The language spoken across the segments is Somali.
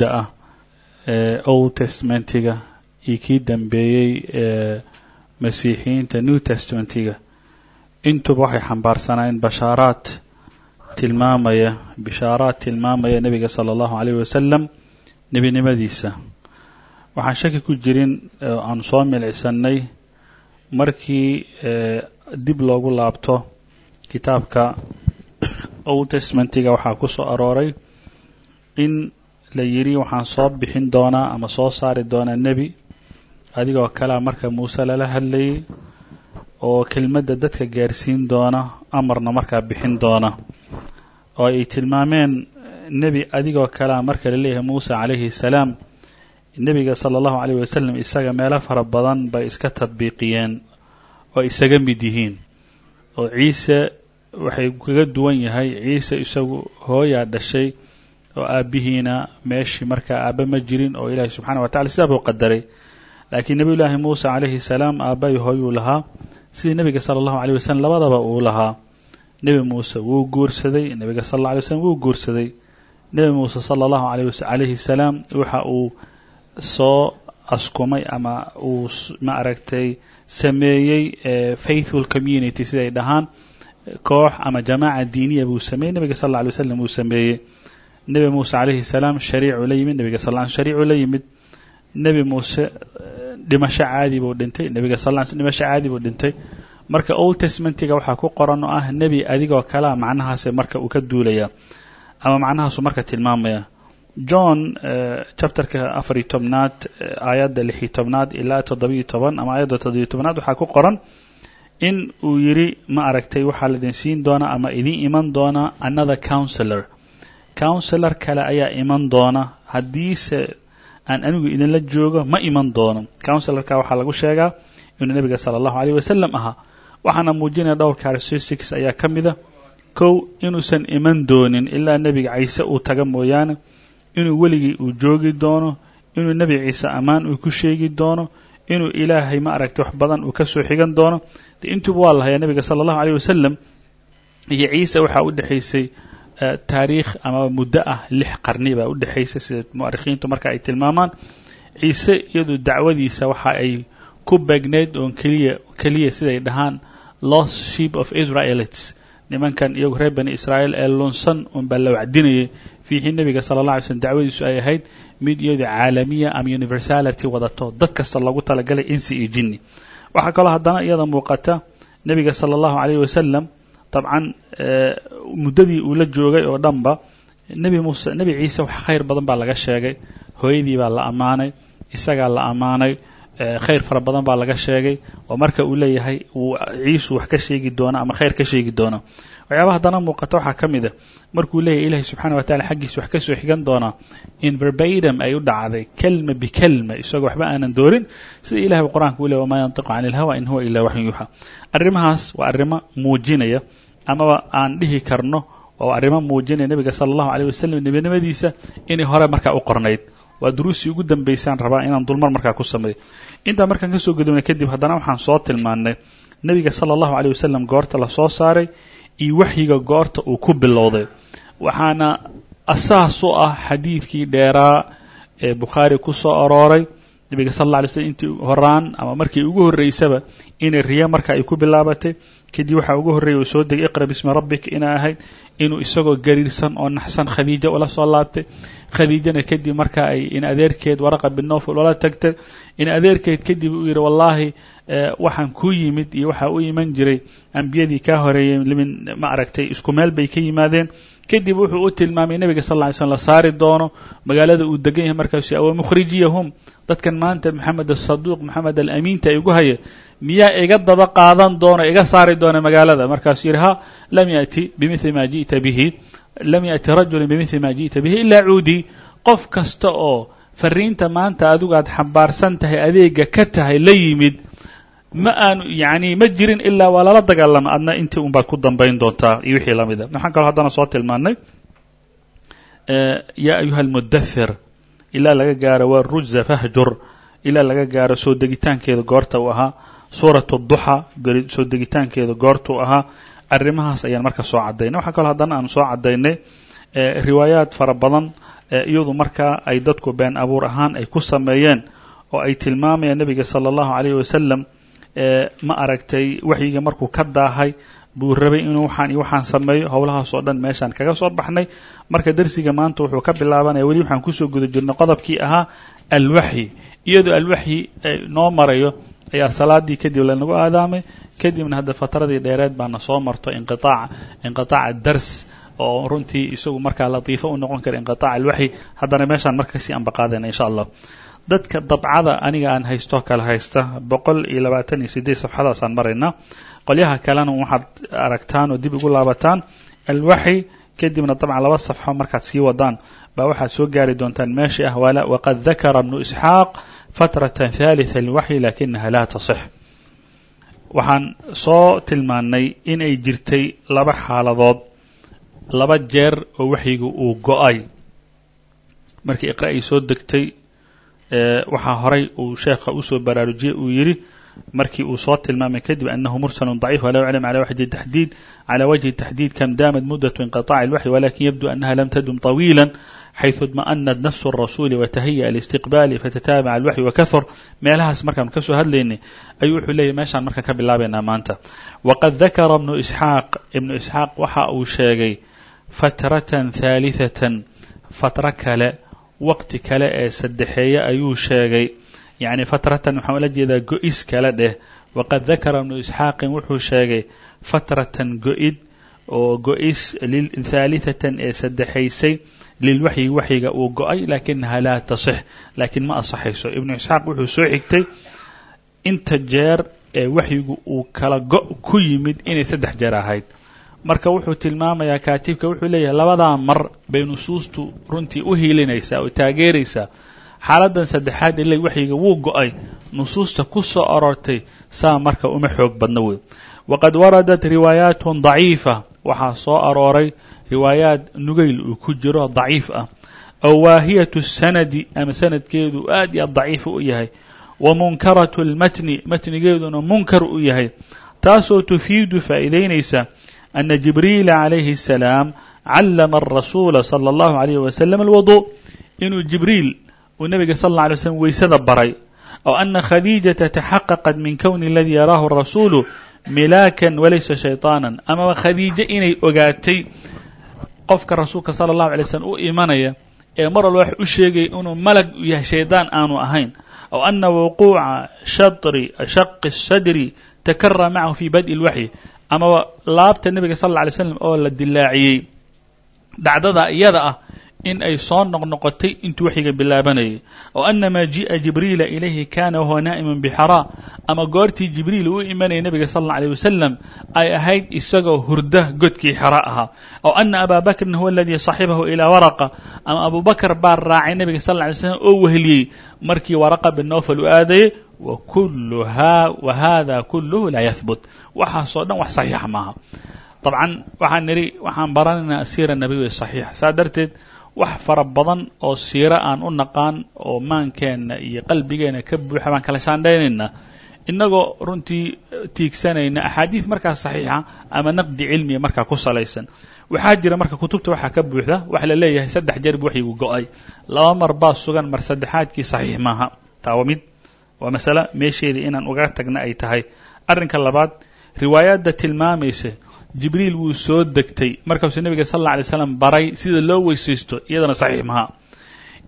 muddo ah old testamentiga iyo kii dambeeyey ee masiixiyiinta new testamentiga. Intuba waxay xambaarsanaayen bashaaraad tilmaamaya bishaaraad tilmaamaya nebiga sala allahu calayh wasalam nebinimadiisa. Waxaan shaki ku jirin aan soo milicsannay markii dib loogu laabto kitaabka old testamentiga. Waxaa ku soo arooray in la yidhi waxaan soo bixin doonaa ama soo saari doonaa nebi. Adigoo kalea marka muuse lala hadlayay oo kelmadda dadka gaarsiin doona amarna markaa bixin doona. Oo ay tilmaameen nebi adigoo kalea marka la leeyahay muuse calayhi salaam nebiga sala allahu calayh wasalam isaga meelo fara badan bay iska tadbiiqiyeen oo isaga mid yihiin. Oo ciise waxay kaga duwan yahay ciise isagu hooyaa dhashay oo aabbihiina meeshii markaa aabba ma jirin oo ilaahay subxana wa tacala sidaa buu qadaray. Laakiin nebiyullaahi muuse calayhi salaam aabbayi hooyuu lahaa. Sidii nebiga sala allahu aleyh wasalam labadaba uu lahaa. Nebi muuse wuu guursaday nebiga sal alla alay waslam wuu guursaday. Nebi muuse sala allahu calayhi salaam waxa uu soo askumay ama uu ma aragtay sameeyey faithful community siday dhahaan. Koox ama jamaaca diiniya buu sameeyey. Nebiga sal alla alay waslam uu sameeyey nebi muuse calayhi salaam shariicuu la yimid nebiga sal shariicuu la yimid. Nebi muuse dhimasho caadi buu dhintay. Nebiga sal dhimasho caadi buu dhintay. Marka old testamentiga waxaa ku qoran oo ah nebi adigoo kalea macnahaase marka uu ka duulaya ama macnahaasu marka tilmaamaya. John chapterka afariyo tobnaad aayadda lixiyo tobnaad ilaa toddobiyo toban ama aayadda toddobiyo tobnaad waxaa ku qoran in uu yidhi ma aragtay waxaa laidin siin doonaa ama idin iman doonaa another counselor counselor kale ayaa iman doona. Haddiise aan anigu idinla joogo ma iman doono. Counselorka waxaa lagu sheegaa inuu nebiga sala allahu aleyh wasalam ahaa. Waxaana muujinaya dhowr characteristics ayaa ka mida kow inuusan iman doonin ilaa nebiga ciise uu taga mooyaane inuu weligii uu joogi doono inuu nebi ciise ammaan uu ku sheegi doono inuu ilaahay ma aragtay wax badan uu ka soo xigan doono. De intuuba waa lahayaa nebiga sala allahu aleyh wasalam iyo ciise waxaa u dhexaysay taariikh ama muddo ah lix qarni baa u dhexaysay sida mu'arikhiintu marka ay tilmaamaan. Ciise iyadu dacwadiisa waxa ay ku beegneyd oon keliya keliya siday dhahaan lost sheep of israelites nimankan iyagu reer bani israa'iil ee lunsan unbaa la wacdinayay. Fiixii nebiga sala alla alay slm dacwadiisu ay ahayd mid iyadu caalamiya ama universality wadato dad kasta loogu talagalay insi iyo jinni. Waxaa kaloo haddana iyada muuqata nebiga sala allahu calayh wasalam dabcan muddadii uu la joogay oo dhanba nebi muuse nebi ciise wax khayr badan baa laga sheegay. Hooyadii baa la ammaanay isagaa la ammaanay khayr fara badan baa laga sheegay. Oo marka uu leeyahay uu ciisu wax ka sheegi doona ama khayr ka sheegi doona waxyaabaha haddana muuqata waxaa ka mid a. Markuu leeyahay ilahi subxana wa tacala xaggiisa wax ka soo xigan doonaa in verbatim ay u dhacday kelma bikelma isagoo waxba aanan doorin. Sida ilahi u qur'aanka u ley wamaa yantiqu cani ilhawa in huwa ilaa waxyun yuuxa arrimahaas waa arrimo muujinaya amaba aan dhihi karno oo arrimo muujinaya nebiga sala allahu aleyh wasalam nebinimadiisa inay hore markaa u qornayd. Waa duruusii ugu dambaysaan rabaa inaan dulmar markaa ku sameeyo. Intaa markaan ka soo gudubnay kadib haddana waxaan soo tilmaannay nebiga sala allahu aleyh wasalam goorta la soo saaray iyo waxyiga goorta uu ku bilowday waxaana asaas u ah xadiidkii dheeraa ee bukhaari ku soo arooray. Nebiga sal alla alay slm intii horaan ama markii ugu horreysaba inay riya marka ay ku bilaabatay kadib waxaa ugu horreeyay uu soo degay iqra bismi rabbika inay ahayd inuu isagoo gariirsan oo naxsan khadiijo ula soo laabtay. Khadiijana kadib marka ay in adeerkeed waraqa binofl ula tagtay. In adeerkeed kadib uu yidhi wallaahi waxaan kuu yimid iyo waxaa u iman jiray ambiyadii kaa horeeyey limin ma aragtay isku meel bay ka yimaadeen. Kadib wuxuu u tilmaamay nebiga sal ly slm la saari doono magaalada uu degan yahay markaasuu awa mukhrijiyahum. Dadkan maanta maxamed asaduuq maxamed alamiinta igu haya miyaa iga daba qaadan doona iga saari doona magaalada. Markaasuu yidhi ha lam yati bimili ma ji'ta bihi. Lam yati rajulin bimili ma ji'ta bihi ilaa cuudii qof kasta oo fariinta maanta adigu aad xambaarsan tahay adeega ka tahay la yimid ma aanu yani ma jirin ilaa waa lala dagaalama. Adna intii un ku dambayn doontaa iyo wixii lamida waxaan kaloo haddana soo tilmaanay yaa ayuha almudathir ilaa laga gaaro waa rujza fahjur. Ilaa laga gaaro soo degitaankeeda goorta uu ahaa suurat duxa soo degitaankeeda goorta uu ahaa arrimahaas ayaan marka soo cadaynay waxaa kaloo haddana aanu soo cadaynay riwaayaad fara badan iyadu markaa ay dadku been abuur ahaan ay ku sameeyeen oo ay tilmaamayaan nebiga sala allahu calayhi wasalam ma aragtay waxyiga markuu ka daahay buu rabay inuu waxaan iyo waxaan sameeyo howlahaas oo dhan meeshaan kaga soo baxnay. Marka dersiga maanta wuxuu ka bilaabanaya weli waxaan ku soo guda jirnay qodobkii ahaa alwaxyi iyadoo alwaxyi noo marayo ayaa salaadii kadib lanagu aadaamay kadibna hadda fatradii dheereed baana soo marto inqiaac inqiaaca dars oo runtii isagu markaa latiifo u noqon kara inqiaac alwaxyi. Haddana meeshaan marka ka sii ambaqaadayna insha allah dadka dabcada aniga aan haysto kale haysta boqol iyo labaatan iyo sideed safxadaasaan maraynaa qolyaha kalena waxaad aragtaan oo dib ugu laabataan alwaxyi kadibna dabcan laba safxo markaad sii wadaan. Baa waxaad soo gaari doontaan meeshii ah waqad dakara ibnu isxaaq fatratan thalitha lilwaxyi lakinaha laa tasix. Waxaan soo tilmaannay inay jirtay laba xaaladood laba jeer oo waxyiga uu go'ay. Markii iqra ay soo degtay waxaa horay uu sheekha u soo baraarujiyey uu yidhi markii uu soo tilmaamay kadib anahu mursalu ضaciif wla yclam ala wجhi taxdiid calى wجhi taxdiid kam daamad mudaة inqiطاc اlwaxyi walakin yabdu anaha lam tadum طawiila xayثu اطmaأnat nafs الrasuuli watahiya listiqbaali fatataabaca alwaxyi wakahur meelahaas markaan kasoo hadlaynay ayuu wuxuu leeyahy meeshaan markaan ka bilaabaynaa maanta waqad dakara ibnu isxaaq ibnu isxaaq waxa uu sheegay fatratan ثaaliثaة fatro kale waqti kale ee saddexeeye ayuu sheegay yacni fatratan waxaan ula jeedaa go-is kale dheh. Waqad dakara ibnu isxaaqin wuxuu sheegay fatratan go-id oo go-is thaalithatan ee saddexaysay lilwaxyi waxyiga uu go'ay lakinaha laa tasix. Laakiin ma asaxayso. Ibnu isxaaq wuxuu soo xigtay inta jeer ee waxyigu uu kala go- ku yimid inay saddex jeer ahayd. Marka wuxuu tilmaamayaa kaatibka wuxuu leeyahay labadaa mar bay nusuustu runtii u hiilinaysaa oo taageeraysaa xaaladan saddexaad ile waxyiga wuu go-ay nusuusta ku soo aroortay saa marka uma xoog badno wey waqad waradat riwaayaatun daciifa waxaa soo arooray riwaayaad nugayl uu ku jiro daciif ah aw waahiyatu sanadi ama sanadkeedu aad iyo aad daciifa u yahay wa munkaratu lmatni matnigeeduna munkar u yahay taasoo tufiidu faa'iidaynaysa ana jibriila calayhi الsalaam callama arasuula salى اllahu عalayh wasalam alwudu inuu jibriil uu nebiga sal alla alay slm weysada baray oo ana khadiijata taxaqaqat min kowni aladii yaraahu rasuulu milaakan walaysa shayطaanan amaba khadiijo inay ogaatay qofka rasuulka sala allahu alay slm u imanaya ee mar walba wax u sheegaya inuu malag u yahay shaydaan aanu ahayn. Aw ana wuquuca shadri shaqi sadri takara macahu fii bad'i lwaxyi amaba laabta nebiga sal alla alay slm oo la dilaaciyey. Dhacdada iyada ah in ay soo noqnoqotay intuu waxyiga bilaabanayay. Oo anamaa ji'a jibriila ilayhi kana wahuwa naa'iman bixaraa ama goortii jibriil uu imanayay nebiga sal alla alيh wasalam ay ahayd isagoo hurda godkii xera ahaa. Oo ana abaa bakrin huwa aladii saxibahu ilaa waraqa. Ama abu bakr baa raacay nebiga sal alla alay slam oo wehliyey markii waraqa bin nofal u aadayay wkulha wahada kuluhu laa yahbut waxaasoo dhan wax saxiixa maaha. Dabcan waxaan nidhi waxaan baranaynaa siira nabiga saxiixa. Saa darteed wax fara badan oo siiro aan u naqaan oo maankeenna iyo qalbigeenna ka buuxa baan kala shaandhaynaynaa. Innagoo runtii tiigsanayna axaadiid markaa saxiixa ama naqdi cilmiya markaa ku salaysan. Waxaa jira marka kutubta waxaa ka buuxda waxa la leeyahay saddex jeer bu waxyigu go'ay. Laba mar baa sugan mar saddexaadkii saxiix maaha. Taa mid. Waa masale meesheedii inaan uga tagna ay tahay. Arrinka labaad riwaayadda tilmaamaysa jibriil wuu soo degtay. Markaasuu nebiga sal alla alay slam baray sida loo weysaysto iyadana saxiix maha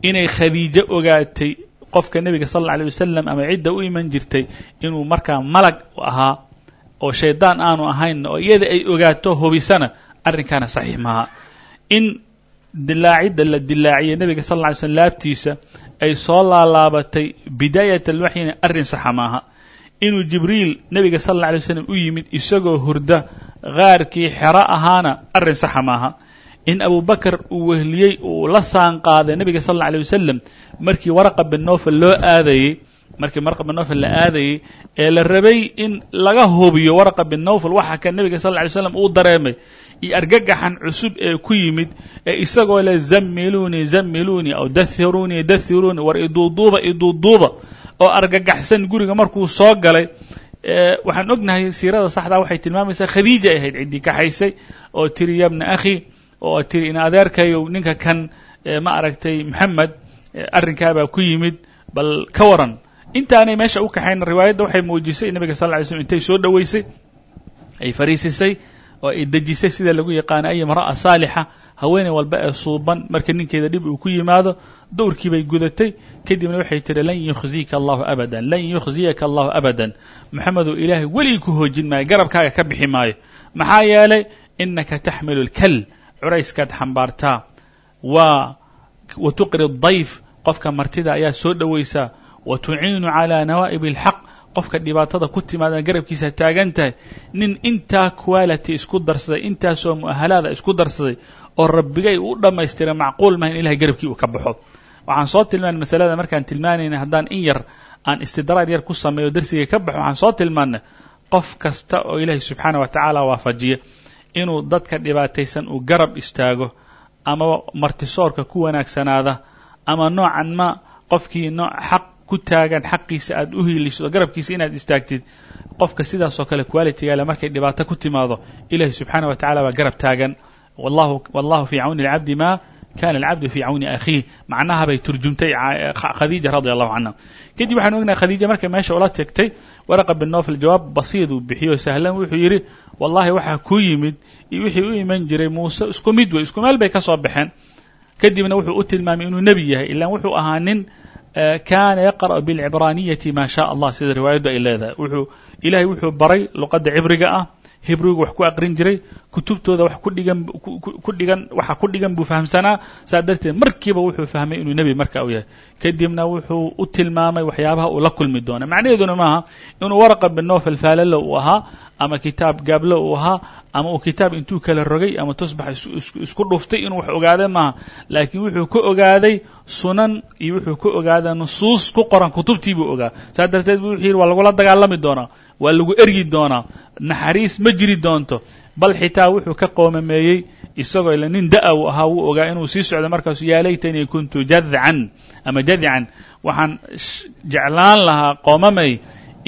inay khadiijo ogaatay qofka nebiga sal alla alay wasalam ama cidda u iman jirtay inuu markaa malag ahaa oo shaydaan aanu ahayn oo iyada ay ogaato hubisana arrinkaana saxiix maha in dilaacidda la dilaaciyay nebiga sal alla alay slm laabtiisa ay soo laalaabatay bidaayat alwaxyina arrin saxa maaha inuu jibriil nebiga sal alla alay slam u yimid isagoo hurda qaarkii xero ahaana arrin saxa maaha. In abu bakar uu wehliyey uu la saan qaaday nebiga sal alla alay wasalam markii waraqa bin nofal loo aadayey markii waraqa bin nofal la aadayey ee la rabay in laga hubiyo waraqa bin nofal waxa ka nebiga sal alla alay slam uu dareemay. Iyo argagaxan cusub ee ku yimid ee isagoo le zammiluunii zammiluunii aw dahiruunii dahiruunii war iduuduuba iduuduuba oo argagaxsan guriga markuu soo galay waxaan ognahay siirada saxdaa waxay tilmaamaysaa khadiija ahayd ciddii kaxaysay oo tiri yabna akhi oo tiri in adeerkayo ninka kan ma aragtay maxamed arrinkaabaa ku yimid bal ka waran. Intaanay meesha u kaxayn riwaayadda waxay muujisay nabiga sal ly slm intay soo dhoweysay ay fariisisay oo ay dejisay sida lagu yaqaana ay imra'a saalixa haweeney walba ee suuban marka ninkeeda dhib uu ku yimaado dowrkii bay gudatay kadibna waxay tihi lan yukhziyaka allahu abadan lan yukhziyaka allahu abadan. Maxamedow ilaahay weligii ku hoojin maayo garabkaaga ka bixi maayo. Maxaa yeelay inaka taxmilu lkal curayskaad xambaartaa waa wa tuqri dayf qofka martida ayaa soo dhowaysaa wa tuciinu calaa nawaa'ib alxaq qofka dhibaatada ku timaada garabkiisa taagan tahay. Nin intaa quality isku darsaday intaasoo mu'ahalaada isku darsaday oo rabbigay u dhammaystiray macquul maha in ilahay garabkii uu ka baxo. Waxaan soo tilmaanay masalada markaan tilmaanayna haddaan in yar aan istidraar yar ku sameeyo darsiga ka baxo waxaan soo tilmaanay qof kasta oo ilaahay subxaana wa tacaala waafajiya inuu dadka dhibaataysan uu garab istaago ama martisoorka ku wanaagsanaada ama noocan ma qofkii xaq ku taagan xaqiisa aad u hiiliso garabkiisa inaad istaagtid qofka sidaasoo kale qualitygaale markay dhibaato ku timaado ilahi subxaana wa tacala baa garab taagan wallahu wallahu fii cawni alcabdi ma kana alcabdu fii cawni akhiih macnaha bay turjumtay khadiija radia allahu canha kadib waxaanu ognahay khadiija markay meesha ula tegtay waraqa bin nofel jawaab basiid uu bixiyo sahlan wuxuu yidhi wallahi waxaa ku yimid iyo wixii u iman jiray muuse isku mid wey isku meel bay ka soo baxeen kadibna wuxuu u tilmaamay inuu nebi yahay ilaan wuxuu ahaa nin kaana yaqra'u bilcibraaniyati ma sha allah sida riwaayaddu ay leedahay wuxuu ilahay wuxuu baray luqadda cibriga ah hibriga wax ku aqrin jiray kutubtooda wax ku dhigan ku dhigan waxa ku dhigan buu fahamsanaa. Saa darteed markiiba wuxuu fahmay inuu nebi marka u yahay. Kadibna wuxuu u tilmaamay waxyaabaha uu la kulmi doona macnaheeduna maaha inuu waraqa binofel faalalo uu ahaa ama kitaab gaablo uu ahaa ama uu kitaab intuu kala rogay ama tusbax isku dhuftay inuu wax ogaada maaha. Laakiin wuxuu ka ogaaday sunan iyo wuxuu ka ogaaday nusuus ku qoran kutubtii buu ogaa. Saa darteed bu wuxuu yidhi waa lagula dagaalami doonaa waa lagu ergi doonaa. Naxariis ma jiri doonto. Bal xitaa wuxuu ka qoomameeyey isagoo ila nin da'a uu ahaa wuu ogaa inuu sii socdo markaasu yaa laytanii kuntu jadcan ama jadcan waxaan jeclaan lahaa qoomamay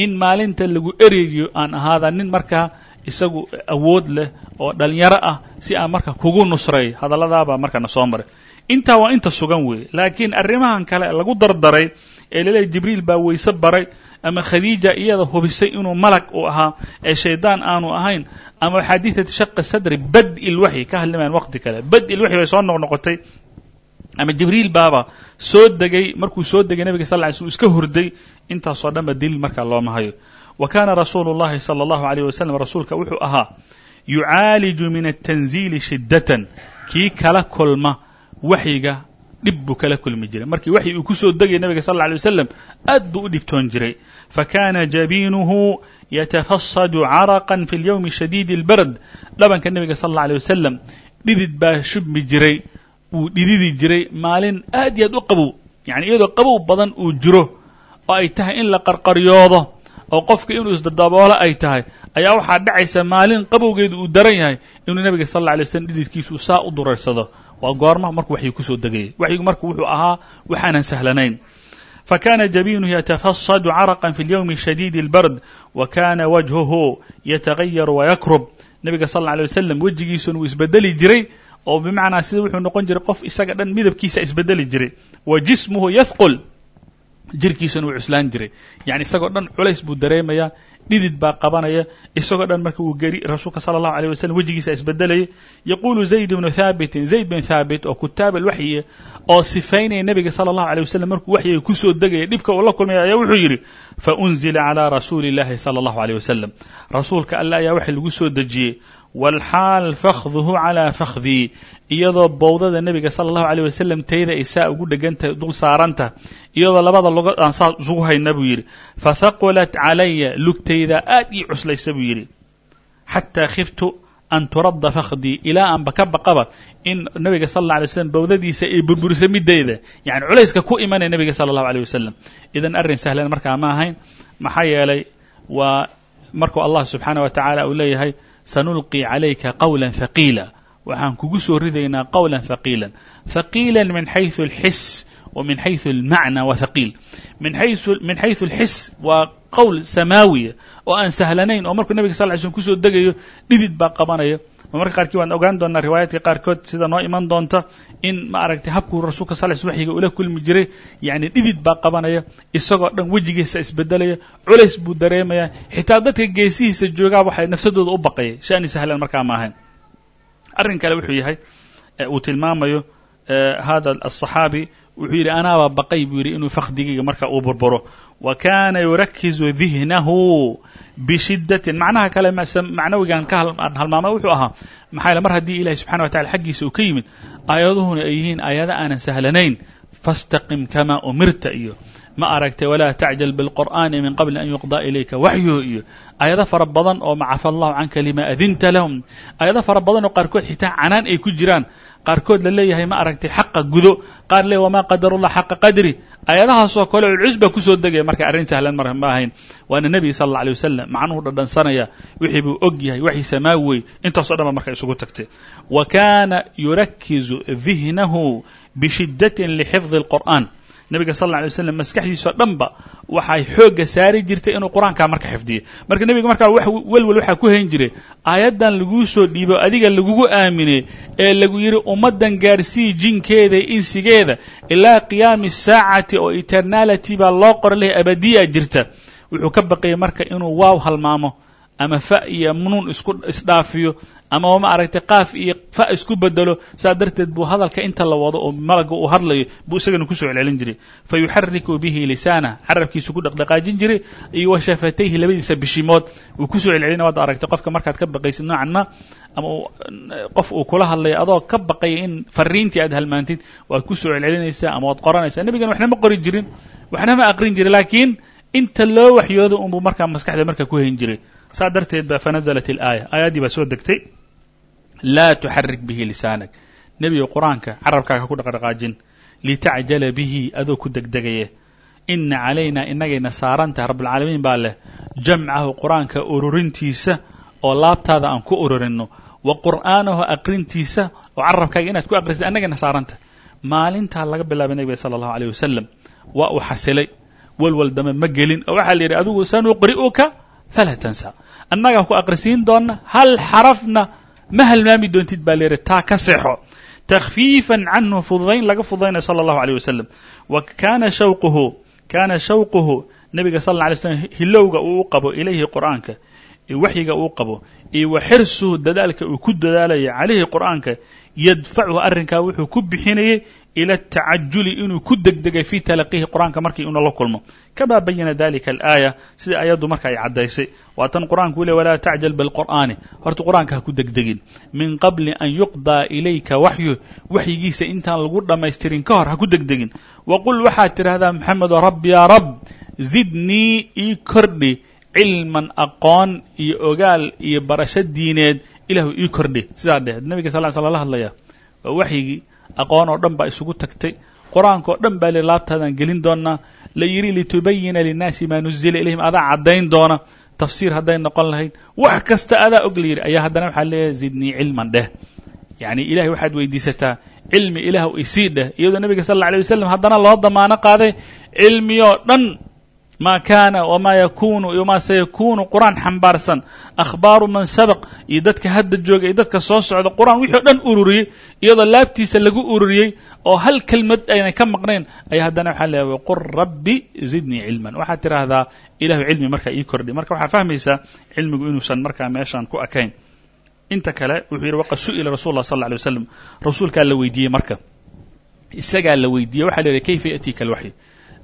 in maalinta lagu erayo aan ahaada nin markaa isagu awood leh oo dhalinyaro ah si aan marka kugu nusray. Hadalladaabaa markana soo maray. Intaa waa inta sugan weeye. Laakiin arrimahan kale lagu dardaray ee laleeyahy jibriil baa weyse baray ama khadiija iyada hubisay inuu malag uu ahaa ee shaydaan aanu ahayn ama xadiidati shaqa sadri bad-i ka hadlimayaan waqti kale. Bad-i bay soo noqnoqotay ama jibriil baaba soo degay markuu soo degay nabiga sal ly slm iska hurday intaasoo dhan ba daliil markaa looma hayo wa kana rasuulu llahi sala allahu alayh wasalam rasuulka wuxuu ahaa yucaaliju min atanziili shiddatan. Kii kala kulma waxyiga dhib buu kala kulmi jiray. Markii waxyi uu ku soo degaya nabiga sal alla alay wasalam aad buu u dhibtoon jiray. Fakana jabiinuhu yatafasadu caraqan fi lyowmi shadiidi اlbarad dhabanka nebiga sal alla alay wasalam dhidid baa shubmi jiray wuu dhididi jiray maalin aad iyo aad u qabow. Yani iyadoo qabow badan uu jiro oo ay tahay in la qarqaryoodo oo qofka inuu isdadaboolo ay tahay ayaa waxaa dhacaysa maalin qabowgeedu uu daran yahay inuu nebiga sal alla alay waslam dhididkiisu saa u dureersado waa goorma markuu waxyi ku soo degayay waxyigu marka wuxuu ahaa waxaanan sahlanayn. Fakana jabiinuhu yatafasadu caraqan fi lyowmi shadiidi اlbard wa kana wajhuhu yatagayaru wayakrub nebiga sal alla alay wasalam wejigiisuna wuu isbedeli jiray oo bimacnaa sida wuxuu noqon jiray qof isaga dhan midabkiisa isbedeli jiray. Wa jismuhu yahqul jirkiisuna wuu cuslaan jiray yani isagoo dhan culays buu dareemayaa dhidid baa qabanaya isagoo dhan marka uu geri rasuulka sala allahu alيyh wasalam wejigiisa isbedelayay yaquulu zayd bnu thaabitin zayd bin thaabit oo kutaab alwaxyi oo sifaynaya nebiga sala allahu alيyh wasalam markuu waxyiga kusoo degaya dhibka uu la kulmaya ayaa wuxuu yidhi faunzila calى rasuuli اllahi salى allahu alيyh wasalam rasuulka alle ayaa waxa lagu soo dejiyey walxaal fakhduhu calaa fakhdii iyadoo bowdada nebiga sala allahu aleyh wasalam tayda ay saa ugu dhegantah dul saaranta iyadoo labada lugood aan saa isugu hayna buu yidhi fahaqulat calaya lugtayda aad ii cuslaysa buu yidhi. Xataa khiftu an turadda fakhdii ilaa aanba ka baqaba in nebiga sala alla alay waslm bawdadiisa ay burburisa midayda yani culayska ku imanaya nebiga sala allahu aleyh wasalam idan arrin sahlan markaa ma ahayn. Maxaa yeelay waa markuu allah subxaanah wa tacaala uu leeyahay sanulqi calayka qawla haqiila waxaan kugu soo ridaynaa qawla haqiila haqiila min xayثu اlxis wa min xayثu اlmacna wa haqiil min xayu min xayثu اlxis waa qowl samaawiya oo aan sahlanayn oo markuu nebiga sal ly slm kusoo degayo dhidid baa qabanaya marka qaarkii waan ogaan doonaa riwaayaadka qaarkood sida noo iman doonta in ma aragtay habkuu rasuulka sal waxyiga ula kulmi jiray yacni dhidid baa qabanaya isagoo dhan wejigiisa isbedelaya culays buu dareemaya xitaa dadka geesihiisa joogaa waxay nafsadooda u baqaya shani sahlan markaa ma ahayn. Arrin kale wuxuu yahay uu tilmaamayo hada aلصaxaabi wuxuu yidhi anaaba baqay buu yidhi inuu fakdigayga marka uu burburo. Wa kana yurakizu dihnahu bishidatin macnaha kale macnawigan ka halmaamay wuxuu ahaa maxaa mar haddii ilahi subxana wa tacala xaggiisa uu ka yimid aayaduhuna ay yihiin aayada aanan sahlanayn fastaqim kama umirta iyo ma aragtay walaa tacjal biاlqur'ani min qabli an yuqda ilayka waxyuhu iyo aayado fara badan oo macafa allahu canka lima adinta lahum aayado fara badan oo qaarkood xitaa canaan ay ku jiraan qaarkood la leeyahay ma aragtay xaqa gudo. Qaar leeyahy wamaa qadarullah xaqa qadri. Aayadahaasoo kale culcus baa ku soo degaya marka arrin sahlan mar ma ahayn. Waana nebiga sal alla alay wasalam macnuhu dhadhansanaya wixii buu og yahay waxii samaa wey intaasoo dhan ba marka isugu tagtay. Wa kana yurakizu dihnahu bishidatin lixifdi اlqur'an nebiga sal alla alay waslam maskaxdiisao dhanba waxay xoogga saari jirtay inuu qur'aankaa marka xifdiyo. Marka nebiga markaa welwel waxaa ku hayn jiray aayaddan laguu soo dhiibo adiga lagugu aaminey ee lagu yidhi ummaddan gaarsii jinkeeda insigeeda ilaa qiyaami saacati oo eternality baa loo qora lehay abadiya jirta. Wuxuu ka baqayay marka inuu waaw halmaamo ama fa iyo nuun isku isdhaafiyo ama ma aragtay qaaf iyo fa isku bedelo saa darteed buu hadalka inta la wado oo malaga uu hadlayo buu isagana ku soo celcelin jiray. Fa bihi lisaanah carabkiisu ku dhaqdhaqaajin jiray iyo wa labadiisa bishimood uu ku soo celcelina waad aragtay qofka markaad ka baqaysid noocan ma ama qof uu kula hadlayo adoo ka baqaya in fariintii aad halmaantid waad ku soo celcelinaysaa ama waad qoranaysaa. Nebigan waxna ma qori jirin waxna ma aqrin jirin laakiin inta loo waxyoodo unbuu markaa maskaxda marka ku hayn jiray saa darteed ba fanaزlat ilaaya aayaddii baa soo degtay laa tuxarik bihi lisaanak. Nebiga qur'aanka carabkaaga ku dhaqdhaqaajin. Litacjala bihi adoo ku degdegaya. Ina calaynaa inagayna saaran tahay rabbilcaalamiin baa leh jamcahu qur'aanka ururintiisa oo laabtaada aan ku ururinno. Wa qur'aanahu aqrintiisa oo carabkaaga inaad ku aqrisa annagayna saarantah maalintaa laga bilaabay nebiga sala allahu aleyh wasalam waa uu xasilay. Walwal dame ma gelin. Oo waxaa la yidhi adigu sanuqri'uka falaa tansaa annagaa ku aqrisiin doonna hal xarafna ma halmaami doontid baa yidhi taa ka seexo. Takhfiifan canhu fududayn laga fududaynaya sala allahu aleyh wasalam wa kaana shawquhu kaana shawquhu nebiga sal alla alay slam hilowga uu u qabo ilayhi qur'aanka iyo waxyiga uu qabo iyo wa xirsuhu dadaalka uu ku dadaalaya calayhi qur'aanka yadfachu arrinkaa wuxuu ku bixinayay ila atacajuli inuu ku degdegay fii talaqihi qur'aanka markii inuu la kulmo. Kamaa bayana dalika alaaya sida ayaddu marka ay caddaysay. Waa tan qur'anku u le walaa tacjal bilqur'aani horta qur'aanka ha ku degdegin. Min qabli an yuqdaa ilayka waxyu waxyigiisa intaan lagu dhammaystirin ka hor ha ku degdegin. Waqul waxaad tidhahdaa maxamedo rabbi yaa rab zidnii ii kordhi cilman aqoon iyo ogaal iyo barasho diineed ilahu ii kordhi. Sidaa dheh nebiga sal sl la hadlaya waa waxyigii aqoon oo dhan baa isugu tagtay. Qur'aanka oo dhan baa li laabtaadaan gelin doonaa la yidhi litubayina linnaasi maa nuzila ilayhim. Adaa caddayn doona. Tafsiir hadday noqon lahayd. Wax kasta adaa og la yidhi. Ayaa haddana waxaa leeyahay zidnii cilman dheh. Yacni ilahay waxaad weydiisataa cilmi ilaah isii dheh. Iyadoo nebiga sal alla alay wasalam haddana loo damaano qaaday cilmiyoo dhan ma kana wma yakunu iyo ma sayakunu qur'aan xambaarsan akhbaaru man sabaq iyo dadka hadda jooga iyo dadka soo socda qur'aan wixii o dhan ururiyey iyadoo laabtiisa lagu ururiyey oo hal kelmad aynay ka maqnayn ayaa haddana waxaa leeyahay qul rabbi zidnii cilman waxaad tidhaahdaa ilahu cilmi markaa ii kordhi marka waxaa fahmaysaa cilmigu inuusan markaa meeshaan ku akayn inta kale wuxuu yidhi waqad su'ila rasul lah sal lla alay waslam rasuulkaa la weydiiyey marka isagaa la weydiiyey waxa la yidhi kayfa ya'tiika alwaxyu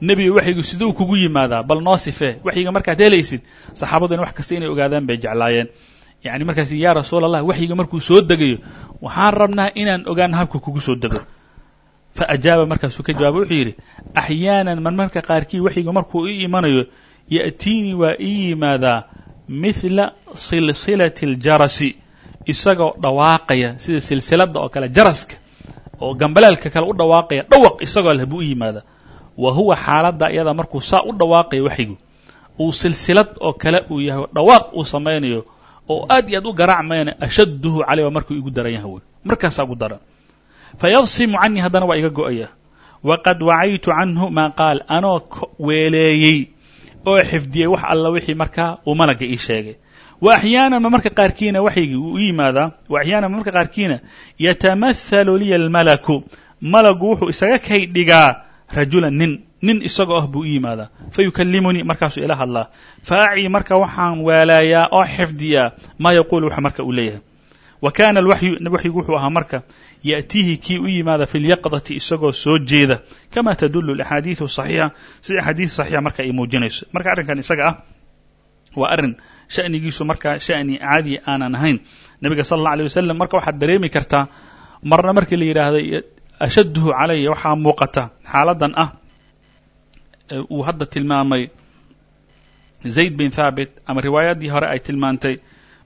nebiga waxyigu siduu kugu yimaadaa bal noo sifee waxyiga markaad helaysid saxaabadu in wax kasta inay ogaadaan bay jeclaayeen. Yani markaas yaa rasuul allah waxyiga markuu soo degayo waxaan rabnaa inaan ogaano habka kugu soo dego. Fa ajaaba markaasuu ka jawaaba wuxuu yidhi axyaanan marmarka qaarkii waxyiga markuu ii imanayo ya'tiinii waa ii yimaadaa mithla silsilati aljarasi isagoo dhawaaqaya sida silsiladda oo kale jaraska oo gambaleelka kale u dhawaaqaya dhawaq isagoo leh buu u yimaadaa wa huwa xaaladda iyada markuu saa u dhawaaqayo waxyigu uu silsilad oo kale uu yahay dhawaaq uu samaynayo oo aad iyo aad u garaacmayana ashadduhu caley waa markuu igu daran yahay. Wey markaasaa ugu daran. Fayaqsimu canii haddana waa iga go'aya. Waqad wacaytu canhu maa qaal anoo weeleeyey oo xifdiyey wax alla wixii markaa uu malagga ii sheegay. Wa axyaanama marka qaarkiina waxaygii uu u yimaadaa wa axyaanama marka qaarkiina yatamathalu liya almalaku malagu wuxuu isaga kay dhigaa rajulan nin nin isagoo ah buu u yimaadaa. Fa yukallimunii markaasuu ila hadlaa. Fa acii marka waxaan weelaayaa oo xifdiyaa maa yaquulu waxa marka uu leeyahay. Wa kaana alwaxyu waxyigu wuxuu ahaa marka ya'tiihi kii u yimaada fi lyaqdati isagoo soo jeeda. Kama tadulu alaxaadiidu saxiixa sida axaadiis saxiixa marka ay muujinayso. Marka arrinkan isaga ah waa arrin sha'nigiisu marka sha'ni caadi aanan ahayn. Nebiga sala allah alay wasalam marka waxaad dareemi kartaa marna markii la yidhaahday ashadduhu calaya waxaa muuqata xaaladan ah uu hadda tilmaamay zayd bin thaabit ama riwaayaddii hore ay tilmaantay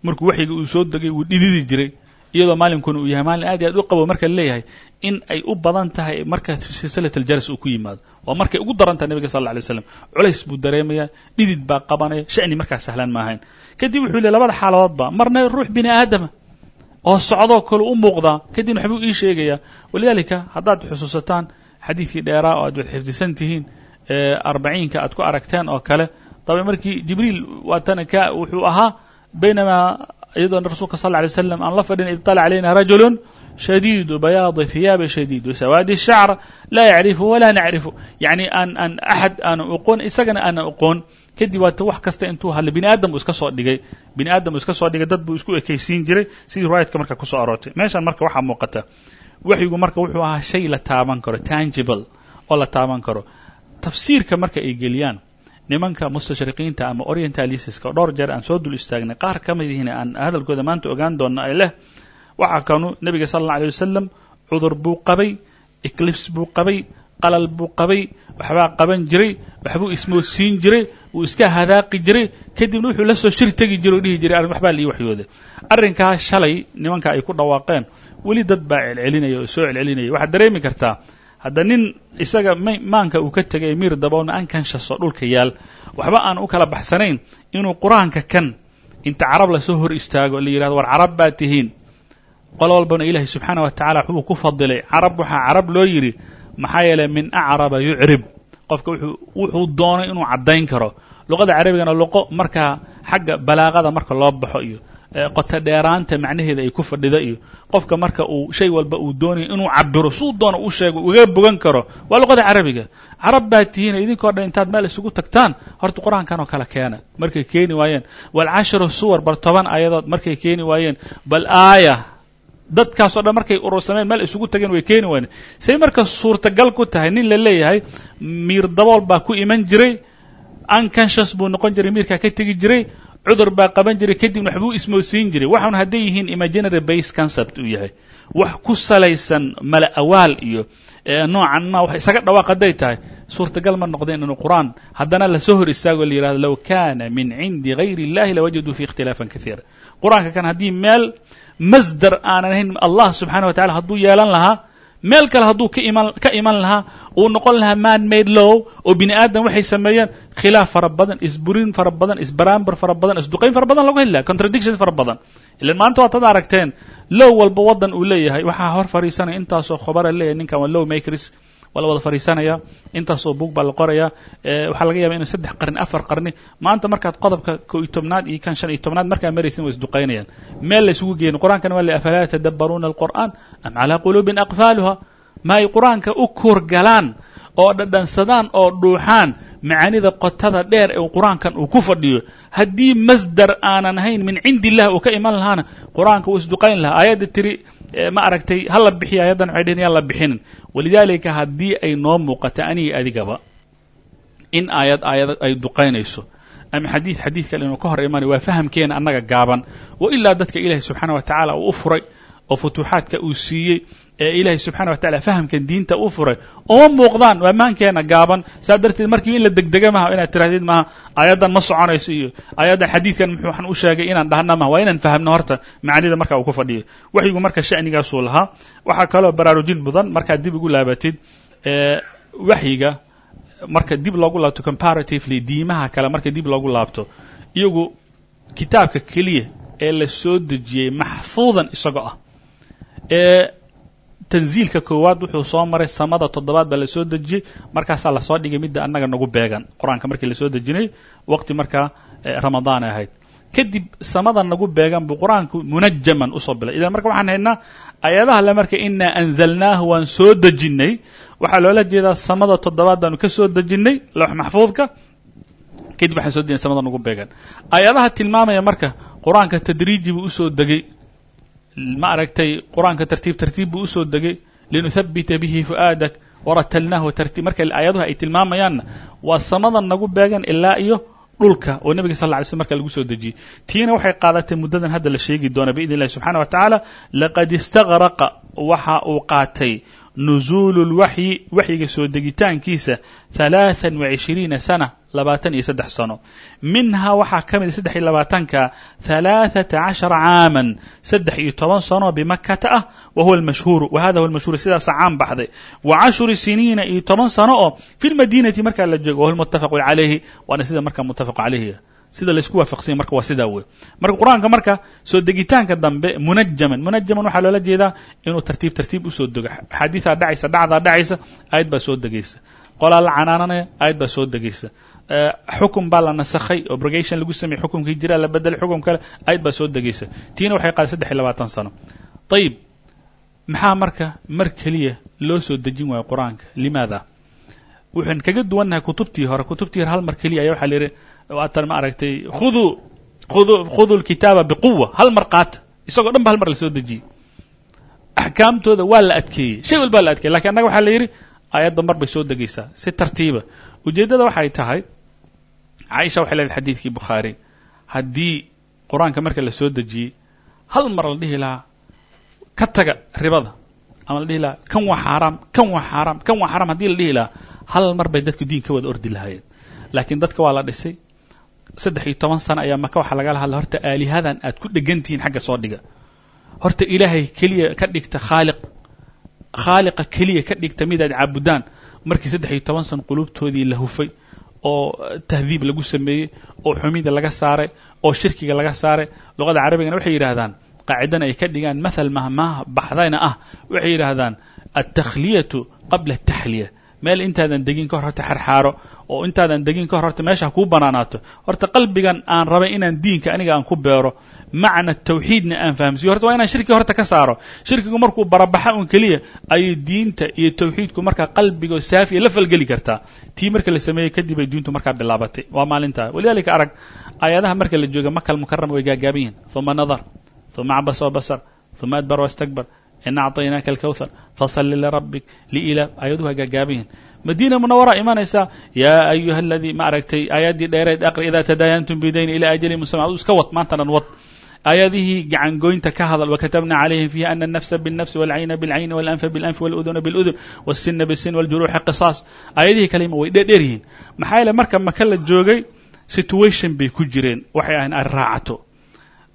markuu waxyiga uu soo degay wuu dhididi jiray iyadoo maalinkuna uu yahay maalin aad iyo aad u qabo marka la leeyahay in ay u badan tahay marka silsilat aljalas uu ku yimaado. Waa markay ugu daran tahay nebiga sal alla alay waslam culays buu dareemaya dhidid baa qabanaya sha'ni markaa sahlan ma ahayn kadib wuxuu yihi labada xaaladoodba marna ruux bini aadama oo socdoo kale u muuqdaa kadibna waxbuu ii sheegayaa. Walidaalika haddaad xusuusataan xadiidkii dheeraa oo aad wad xifdisan tihiin arbaciinka aad ku aragteen oo kale daba markii jibriil waatana ka wuxuu ahaa baynamaa iyadoona rasuulka sal lla alay waslam aan la fadhin id طalac calayna rajulu shadiidu bayaadi hiyaabi shadiidu sawaadi shacr laa yacrifu walaa nacrifu yacni aan aan axad aanan oqoon isagana aanan oqoon kadib waata wax kasta intuu hadlay bini aadam buu iska soo dhigay. Bini aadam buu iska soo dhigay dad buu isku ekaysiin jiray. Sidii riwaayadka marka ku soo aroortay. Meeshan marka waxaa muuqata waxyigu marka wuxuu ahaa shay la taaban karo tangible oo la taaban karo. Tafsiirka marka ay geliyaan nimanka mustashriqiinta ama orientalisiska oo dhowr jeer aan soo dul istaagnay qaar ka mid yihiin aan hadalkooda maanta ogaan doonna ay leh waxaa kanu nebiga sala alla alay wasalam cudur buu qabay eclibs buu qabay qalal buu qabay waxbaa qaban jiray waxbuu ismoodsiin jiray wuu iska hadaaqi jiray kadibna wuxuu la soo shir tegi jiray oo dhihi jiray arrin waxbaa lii waxyooda arrinkaa shalay nimanka ay ku dhawaaqeen weli dad baa celcelinaya oo soo celcelinaya. Waxaad dareemi kartaa hadda nin isaga maanka uu ka tegay miir daboolma aan kanshaso dhulka yaal waxba aan u kala baxsanayn inuu qur'aanka kan inta carab la soo hor istaago la yidhahdo war carab baa tihiin. Qolo walbana ilaahay subxaana wa tacala waxbuu ku fadilay carab waxaa carab loo yidhi maxaa yeelay min acraba yucrib. Qofka wuxuu doonay inuu caddayn karo. Luqada carabigana luqo markaa xagga balaaqada marka loo baxo iyo qoto dheeraanta macnaheeda ay ku fadhida iyo qofka marka uu shay walba uu doonayo inuu cabiro suu doono u sheego uga bogan karo. Waa luqada carabiga. Carab baa tihiin idinkoo dhan intaad meel isugu tagtaan horta qur'aankan oo kale keena. Markay keeni waayeen. Bal casharu suwar bal toban ayadood markay keeni waayeen. Bal aaya dadkaasoo dhan markay urursameen meel isugu tageen way keeni waayeen. Say marka suurtagal ku tahay nin la leeyahay miir dabool baa ku iman jiray unconscious buu noqon jiray miirkaa ka tegi jiray cudur baa qaban jiray kadibna waxbuu ismoodsiin jiray. Waxaun hadday yihiin imaginary base concept uu yahay. Wax ku salaysan mala awaal iyo noocan ma wax isaga dhawaaq hadday tahay. Suurtagal ma noqdeen inuu qur'aan haddana la soo hor istaago la yihahdo low kana min cindi gayri illahi lawajaduu fi ikhtilaafan kaiira qur'aanka kan haddii meel masdar aanan ahayn allah subxana wa tacala hadduu yeelan lahaa meel kale hadduu ka iman ka iman lahaa uu noqon lahaa man made low oo bini aadam waxay sameeyeen khilaaf fara badan isburin fara badan isbaraambar fara badan isduqayn fara badan lagu heli laha contradiction fara badan. Ilan maanta waad tad aragteen low walba waddan uu leeyahay waxaa hor fariisanaya intaasoo khobara leeyahay ninkan waa low makers waa la wada fariisanaya. Intaasoo bug baa la qoraya. Waxaa laga yaba inu saddex qarni afar qarni. Maanta markaad qodobka ko iyo tobnaad iyo kan shan iyo tobnaad markaa maraysin way isduqaynayaan meel la isugu geeyin qur'aankan waa le afalaa yatadabbaruuna alqur'aan am calaa quluubin aqfaaluha ma ay qur'aanka u kuur galaan oo dhadhansadaan oo dhuuxaan macaanida qotada dheer ee qur'aankan uu ku fadhiyo? Haddii masdar aanan ahayn min cindi illah uu ka iman lahaana qur'aanka uu isduqayn lahaa. Aayadda tiri ma aragtay ha la bixiya ayaddan waxay yaan la bixinin walidaalika haddii ay noo muuqata anigi adigaba in aayad aayad ay duqaynayso. Ama xadiid xadiid kale inuu ka hor imanay waa fahamkeena annaga gaaban. Wa ilaa dadka ilaahay subxaana wa tacaala uu u furay oo futuuxaadka uu siiyey ee ilaahay subxana wa tacala fahamkan diinta u furay uma muuqdaan waa maankeena gaaban. Saa darteed markiiba in la degdega maha inaad tirahdid maaha aayaddan ma soconayso iyo aayaddan xadiidkan muxuu waxaan u sheegay inaan dhahna maha waa inaan fahamno horta macnida marka uu ku fadhiyo. Waxyigu marka sha'nigaasuu lahaa. Waxaa kaloo baraarujin mudan markaad dib ugu laabatid waxyiga marka dib loogu laabto comparatively diimaha kale marka dib loogu laabto. Iyagu kitaabka keliya ee la soo dejiyey maxfuudan isagoo ah tanziilka koowaad wuxuu soo maray samada toddobaad baa la soo dejiyey markaasaa la soo dhigay midda annaga nagu beegan. Qur'aanka markii la soo dejinay waqti markaa ramadaan ay ahayd. Kadib samada nagu beegan buu qur'aanku munajaman u soo bilay. Idan marka waxaan haynaa ayadaha le marka inaa anzalnaahu waan soo dejinnay waxaa loola jeedaa samada toddobaad baanu ka soo dejinnay loox maxfuudka. Kadib waxaan soo dejinay samada nagu beegan. Ayadaha tilmaamaya marka qur'aanka tadriiji buu u soo degay ma aragtay qur'aanka tartiib tartiib buu u soo degay linuthabita bihi fu'aadak waratalnaahu tartiib. Marka aayaduhu ay tilmaamayaanna waa samada nagu beegan ilaa iyo dhulka oo nebiga sal ly slm marka lagu soo dejiyey. Tiina waxay qaadatay muddadan hadda la sheegi doona biidn illahi subxana wa tacaala laqad istaqraqa waxa uu qaatay nuzuulu lwaxyi waxyiga soo degitaankiisa halaathan wa cishriina sana labaatan iyo saddex sano. Minhaa waxaa ka mid saddex iyo labaatanka halaaثata cashara caaman saddex iyo toban sano bimakata ah wa huwa almashhuuru wa hada huwa almashhuur sidaasa caan baxday. Wa cashru siniina iyo toban sano oo fi lmadinati markaa la joogo wahuwa mutafaqu calayhi waana sida markaa mutafaq calayhiga sida laysku waafaqsanya marka waa sidaa wey marka qur'aanka marka soo degitaanka dambe munajaman munajaman waxaa loola jeedaa inuu tartiib tartiib u soo dego. Axaadiidaa dhacaysa dhacdaa dhacaysa aayad baa soo degaysa. Qolaa la canaananaya aayad baa soo degaysa. Xukun baa la nasakhay obrogation lagu sameeyey xukumkii jiraa la bedelay xukum kale aayad baa soo degaysa. Tiina waxay qaaday saddex iyo labaatan sano. Ayib maxaa marka mar keliya loo soo dejin waayo qur'aanka? Limaada? Wuxuun kaga duwannahay kutubtii hore. Kutubtii hore hal mar keliya ayaa waxaa la yidhi waatan ma aragtay khuduu khuduu khuduu lkitaaba biquwa hal mar qaata isagoo dhan hal mar la soo dejiyey axkaamtooda waa la adkeeyey. Shay walbaa la adkeeyey laakiin annaga waxaa la yidhi aayadda mar bay soo degaysaa. Si tartiiba. Ujeeddada waxay tahay caaisha waxay leedahay xadiidkii bukhaari haddii qur'aanka marka la soo dejiyey hal mar la dhihi lahaa ka taga ribada ama la dhihi lahaa kan waa xaaraam kan waa xaaraam kan waa xaaraam haddii la dhihi lahaa hal mar bay dadku diin ka wada ordi lahaayeen. Laakiin dadka waa la dhisay saddex iyo toban sano ayaa maka waxaa lagala hadla horta aalihadan aad ku dhegantihiin xagga soo dhiga. Horta ilaahay keliya ka dhigta khaaliq khaaliqa keliya ka dhigta midaad caabudaan markii saddex iyo toban sano qulubtoodii la hufay oo tahdiib lagu sameeyey oo xumida laga saaray oo shirkiga laga saaray luqada carabigana waxay yidhaahdaan qaacidana ay ka dhigaan mathal mahmaah baxdayna ah. Waxay yidhaahdaan altakhliyatu qabla ataxliya meel intaadan degin ka hor horta xarxaaro oo intaadan degin ka hor horta meesha kuu banaanaato. Horta qalbigan aan rabay inaan diinka aniga aan ku beero macna tawxiidna aan fahamsiyo. Horta waa inaan shirkiga horta ka saaro. Shirkigu markuu barabaxa un keliya ayay diinta iyo tawxiidku markaa qalbiga saafiya la falgeli kartaa. Tii marka la sameeyey kadib ay diintu markaa bilaabatay. Waa maalintaa walidalika arag aayadaha marka la jooga makal mukarama way gaagaaban yihiin uma nadar uma cabasa wabasar uma adbar wastakbar ina acطaynaaka alkawthar fasalli lirabbik liila aayaduhu waa gaagaaban yihin madiina munawara imanaysaa yaa ayuha aladii ma aragtay aayaddii dheereed aqri idaa tadaayantum bidayni ilaa ajali musama adu iska wad maanta dhan wad aayadihii gacangoynta ka hadal wakatabna calayhim fiiha ana الnafsa bالnafsi wاlcayna bاlcayni wاlanfa bاlanfi wاluduna bاludun wالsina bالsin wاljuruuxa qisaas aayadihii kalema way dheerdheer yihiin maxaa yeele marka maka la joogay situation bay ku jireen waxay ahayn ari raacato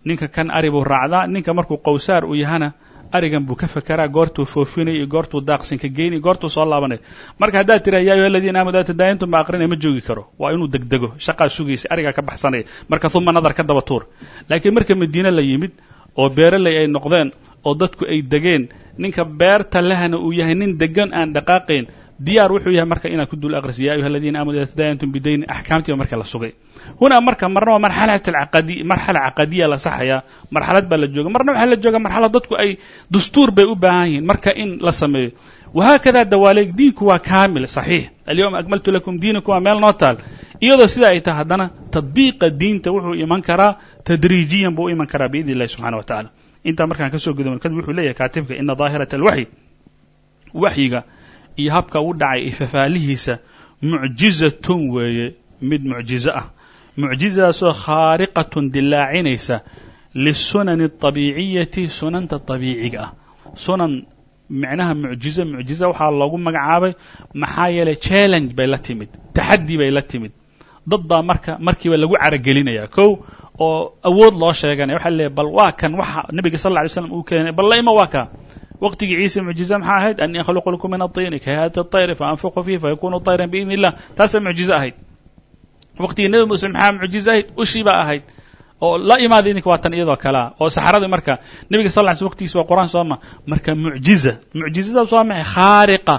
ninka kan ari buu raacdaa ninka markuu qowsaar uu yahana arigan buu ka fekeraa goortuu foofinay iyo goortuu daaqsinka geynay goortuu soo laabanay. Marka haddaad tira ya ayuha aladiina aamanu tadaayantum ba aqrinaya ma joogi karo. Waa inuu degdego shaqaa sugaysa arigaa ka baxsanaya. Marka uma nadar ka daba tuur. Laakiin marka madiine la yimid oo beeraley ay noqdeen oo dadku ay degeen ninka beerta lehna uu yahay nin degan aan dhaqaaqayn diyaar wuxuu yahay marka inaad ku dul aqrisa ya ayuha aladiina amanu ida tadaayantum bidayni axkaamtiiba marka la sugay. Hunaa marka marna waa marxalat alcaqadi marxala caqadiya la saxayaa marxalad baa la jooga marna waxaa la jooga marxalad dadku ay dastuur bay u baahan yihiin marka in la sameeyo. Wahaakada dawaaleeg diinku waa kaamil saxiix. Alyawma akmaltu lakum diinakum waa meel noo taal. Iyadoo sidaa ay tahay haddana tadbiiqa diinta wuxuu iman karaa tadriijiyan buu iman karaa biidn illahi subxana wa tacala intaa markaan ka soo guda kadib wuxuu leeyahay kaatibka ina daahirata alwaxyi waxyiga iyo habka uu dhacay iyo fafaalihiisa mucjizatun weeye mid mucjizo ah. Mucjizadaasoo khaariqatun dilaacinaysa lisunani alطabiiciyati sunanta abiiciga ah. Sunan micnaha mucjizo mucjiza waxaa loogu magacaabay maxaa yeelay challenge bay la timid taxaddi bay la timid. Dad baa marka markiiba lagu caragelinaya kow oo awood loo sheeganaya waxa leeyahy bal waa kan waxa nebiga sal lla alay slam uu keenay bal la ima waa kaa waqtigii ciise mucjiza maxaa ahayd ani akhluqu lakum min aطini kahayati الطayri faanfiqu fiihi fayakunu طayran biidn illah taasaa mucjizo ahayd waqtigii nebi muuse maxaa mucjizo ahayd ushii baa ahayd oo la imaada idinka waa tan iyadoo kalea oo saxarada marka nebiga sal ly sl waqtigiisa waa qur-aan sooma marka mucjiza mucjizadaas waa maxay khaariqa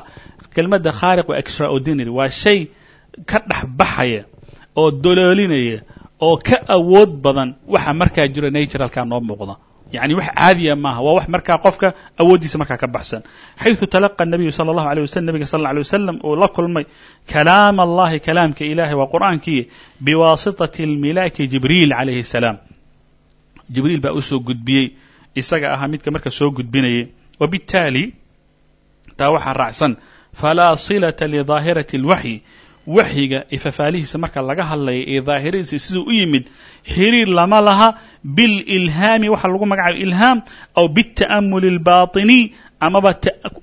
kelmadda khaariq waa extraordinary waa shay ka dhex baxaya oo doloolinaya oo ka awood badan waxa markaa jiro naturalkaa noo muuqda yani wax caadiya maaha waa wax markaa qofka awooddiisa markaa ka baxsan xayثu talaqa الnabiyu salى اllahu alيه waslm nebiga sal ه alيه wasalam uu la kulmay kalaam allahi kalaamka ilahi waa qur'aankii biwaasitaةi اlmilaaki jibriil calayhi الsalaam jibriil baa usoo gudbiyey isaga ahaa midka marka soo gudbinayay wbالtaali taa waxaa raacsan falaa صilaةa liظaahiraةi اlwaxyi waxyiga ifafaalihiisa marka laga hadlaya ee daahiradiisa siduu u yimid xiriir lama laha bililhaami waxa lagu magacaabo ilhaam aw biاta'amuli اlbaطiniy amaba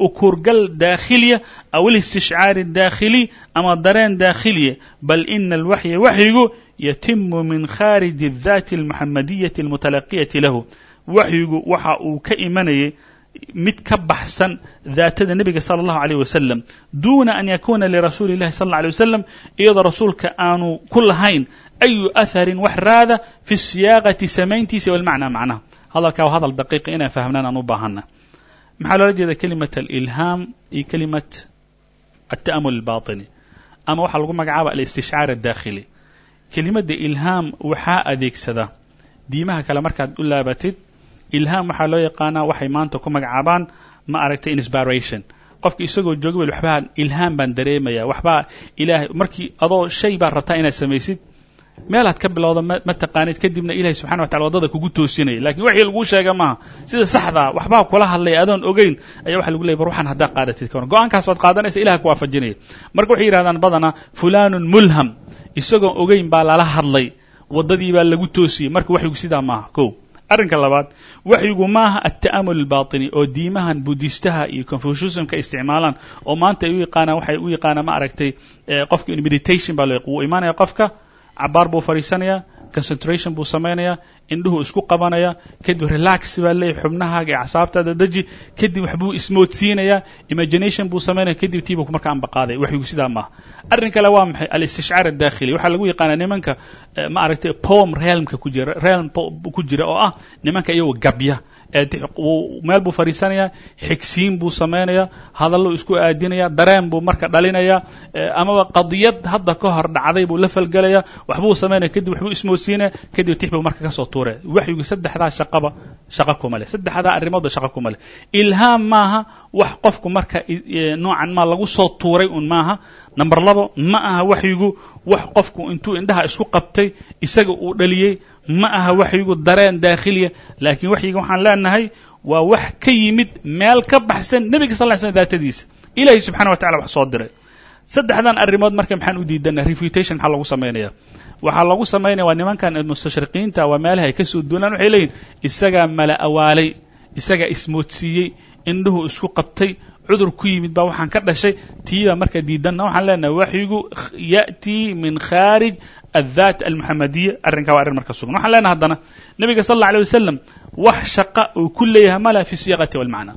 ukurgal daakhiliya aw alistishcaari اdaakhiliy ama dareen daakhiliya bal ina alwaxya waxyigu yatimu min khaariji الdaati اlmuxamadiyati اlmutalaqiyati lahu waxyigu waxa uu ka imanayay mid ka baxsan daatada nebiga salى اllahu عalيه wasalam duuna an yakuna lirasuuli اllahi sal اlla alيه wasalam iyadoo rasuulka aanu ku lahayn ayu aharin wax raada fi siyaaqati samayntiisa walmacnaa macnaha hadalkaa waa hadal daqiiqa inaan fahmnaan aan u baahana maxaa loola jeeda kelimat alilhaam iyo kelimat alta'amul albaطini ama waxaa lagu magacaaba alistishcaar adaakhili kelimadda ilhaam waxaa adeegsada diimaha kale markaad u laabatid ilhaam waxaa loo yaqaanaa waxay maanta ku magacaabaan ma aragtay inspiration. Qofka isagoo jooga bal waxbaa ilhaam baan dareemaya waxbaa ilaahay markii adoo shay baad rabtaa inaad samaysid meelaad ka bilowda ma taqaanid kadibna ilahay subxana wa tacala waddada kugu toosinaya. Lakin waxii laguu sheega maaha sida saxdaa waxbaa kula hadlaya adoon ogeyn ayaa waxa lagu leeyay bar waxaan haddaa qaadatid ka go'aankaas baad qaadanaysa ilaha ku waafajinaya marka waxay yidhahdaan badanaa fulanun mulham isagoon ogeyn baa lala hadlay waddadii baa lagu toosiyey. Marka waxyigu sidaa maaha ko arrinka labaad waxyigu maaha alta'amul albaطini oo diimahan budistaha iyo confuciusmka isticmaalaan oo maanta ay u yaqaanaan waxay u yaqaanaan ma aragtay qofka meditation baa loo wuu imaanaya qofka? Cabaar buu fadhiisanayaa concentration buu samaynayaa indhuhu isku qabanaya kadib relax baa leeyahy xubnahaaga iyo acsaabtaada deji kadib waxbuu ismoodsiinayaa imagination buu samaynaya kadib tiibu marka anbaqaaday waxyigu sidaa maaha arrin kale waa maxay? Alistishcaar adaakhili waxaa lagu yaqaanaa nimanka ma aragtay pom realmka ku jira realm ku jira oo ah nimanka iyagoo gabya meel buu fadhiisanayaa xigsiin buu samaynayaa hadallo isku aadinaya dareen buu marka dhalinaya amaba qadiyad hadda ka hor dhacday buu la falgelaya waxbuu samaynaya kadib waxbuu ismoodsiinaya kadib tix buu marka ka soo tuuraya waxyigu saddexdaa shaqaba shaqo kuma leh. Saddexdaa arrimoodba shaqo kuma leh. Ilhaam maaha wax qofku marka noocan maa lagu soo tuuray un maaha number labo ma aha waxyigu wax qofku intuu indhaha isku qabtay isaga uu dhaliyey ma aha waxyigu dareen daakhiliya. Laakiin waxyiga waxaan leenahay waa wax ka yimid meel ka baxsan nebiga sal ly slm daatadiisa. Ilahay subxana wa tacala wax soo diray. Saddexdan arrimood marka maxaan u diidana refutation maxaa lagu samaynaya waxaa lagu samaynaya waa nimankan mustashriqiinta waa meelaha ay ka soo duulaan waxay leeyihiin isagaa mala awaalay isagaa ismoodsiiyey indhuhu isku qabtay cudur ku yimid baa waxaan ka dhashay tiibaa marka diidanna waxaan leenahay waxyigu ya'tii min khaarij addaat almuxamadiya arrinkaa waa arrin marka sugan. Waxaan leenahay haddana nebiga sal alla alay wasalam wax shaqa uu ku leeyahay ma laha fi siyaqati walmacna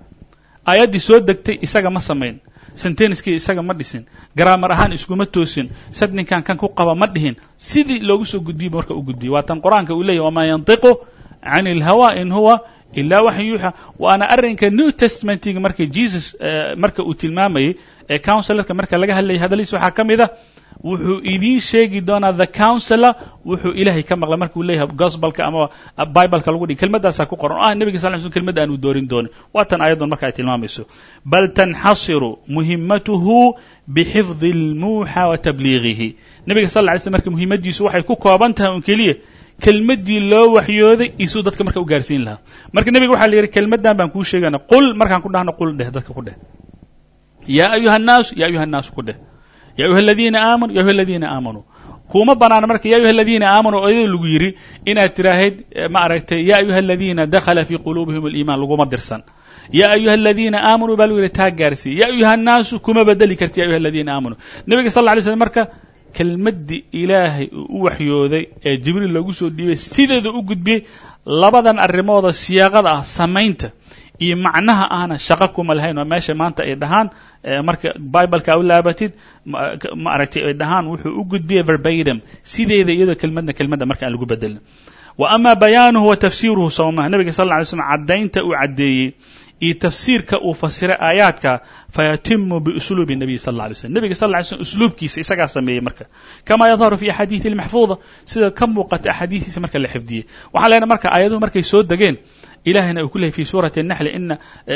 aayaddii soo degtay isaga ma samayn. Sentenskii isaga ma dhisin. Garaamar ahaan iskuma toosin. Sad ninkan kan ku qaba ma dhihin. Sidii loogu soo gudbiyey marka u gudbiyey waa tan qur'aanka uu leeyahy wamaa yantiqu can ilhawa in huwa ilaa waxan yuuxa waana arrinka new testamentiga marka jesus marka uu tilmaamayey ee counselorka marka laga hadlayay hadalhiis waxaa ka mid a wuxuu idiin sheegi doonaa the counselor wuxuu ilaahay ka maqlay markuu leeyahay gospelka ama bibleka lagu dhigi kelmaddaasaa ku qoran o ah nebiga sal ly slm kelmadda aanu doorin doonin waa tan ayaddun marka ay tilmaamayso bal tanxasiru muhimatuhu bixifdi اlmuuxa wa tabliigihi nebiga sal lla ly slm marka muhimaddiisu waxay ku kooban tahay un keliya kelmaddii loo waxyooday isuu dadka marka u gaarsiin lahaa marka nebiga waxaa la yidhi kelmaddan baan kuu sheegana qul markaan ku dhahno qul dheh dadka ku dheh yaa ayuha الnaasu ya ayuha الnaasu ku dheh ya ayuha aladiina aamanuu ya ayuha aladiina aamanuu kuma banaan marka ya ayuha aladiina aamanuu oyadoo lagu yidhi inaad tiraahayd eh, ma aragtay ya ayuha aladiina dakhala fii quluubihim aliimaan laguma dirsan. Ya ayuha aladiina aamanuu baa lagu yidhi taa gaarsii ya ayuha annaasu kuma bedeli karti ya ayuha aladiina aamanuu nebiga sal lla lay slm marka kelmaddii ilaahay uu u waxyooday ee jibriil lagu soo dhiibay sideeda u gudbiyey labadan arrimooda siyaaqada ah samaynta iyo macnaha ahna shaqo kuma lahayn oo meesha maanta ay dhahaan marka bibleka u laabatid maaragtay ay dhahaan wuxuu u gudbiya verbatim sideeda iyadoo kelmadna kelmadda marka aan lagu bedelin wa bayaanuhu wa tafsiiruhu sawmaha nebiga sal lla ly caddaynta uu caddeeyey iyo tafsiirka uu fasiray aayaadka fayatimu biusluubi nabiy sal alla alay slm sal lla ly usluubkiisa isagaa sameeyey marka. Kamaa yadharu fi axaadiidi lmaxfuuda sida ka muuqata axaadiistiisa marka la xifdiyey waxaan leenahay marka aayaduhu markay soo degeen ilahina uu ku lehay fi suurati الnaxli ina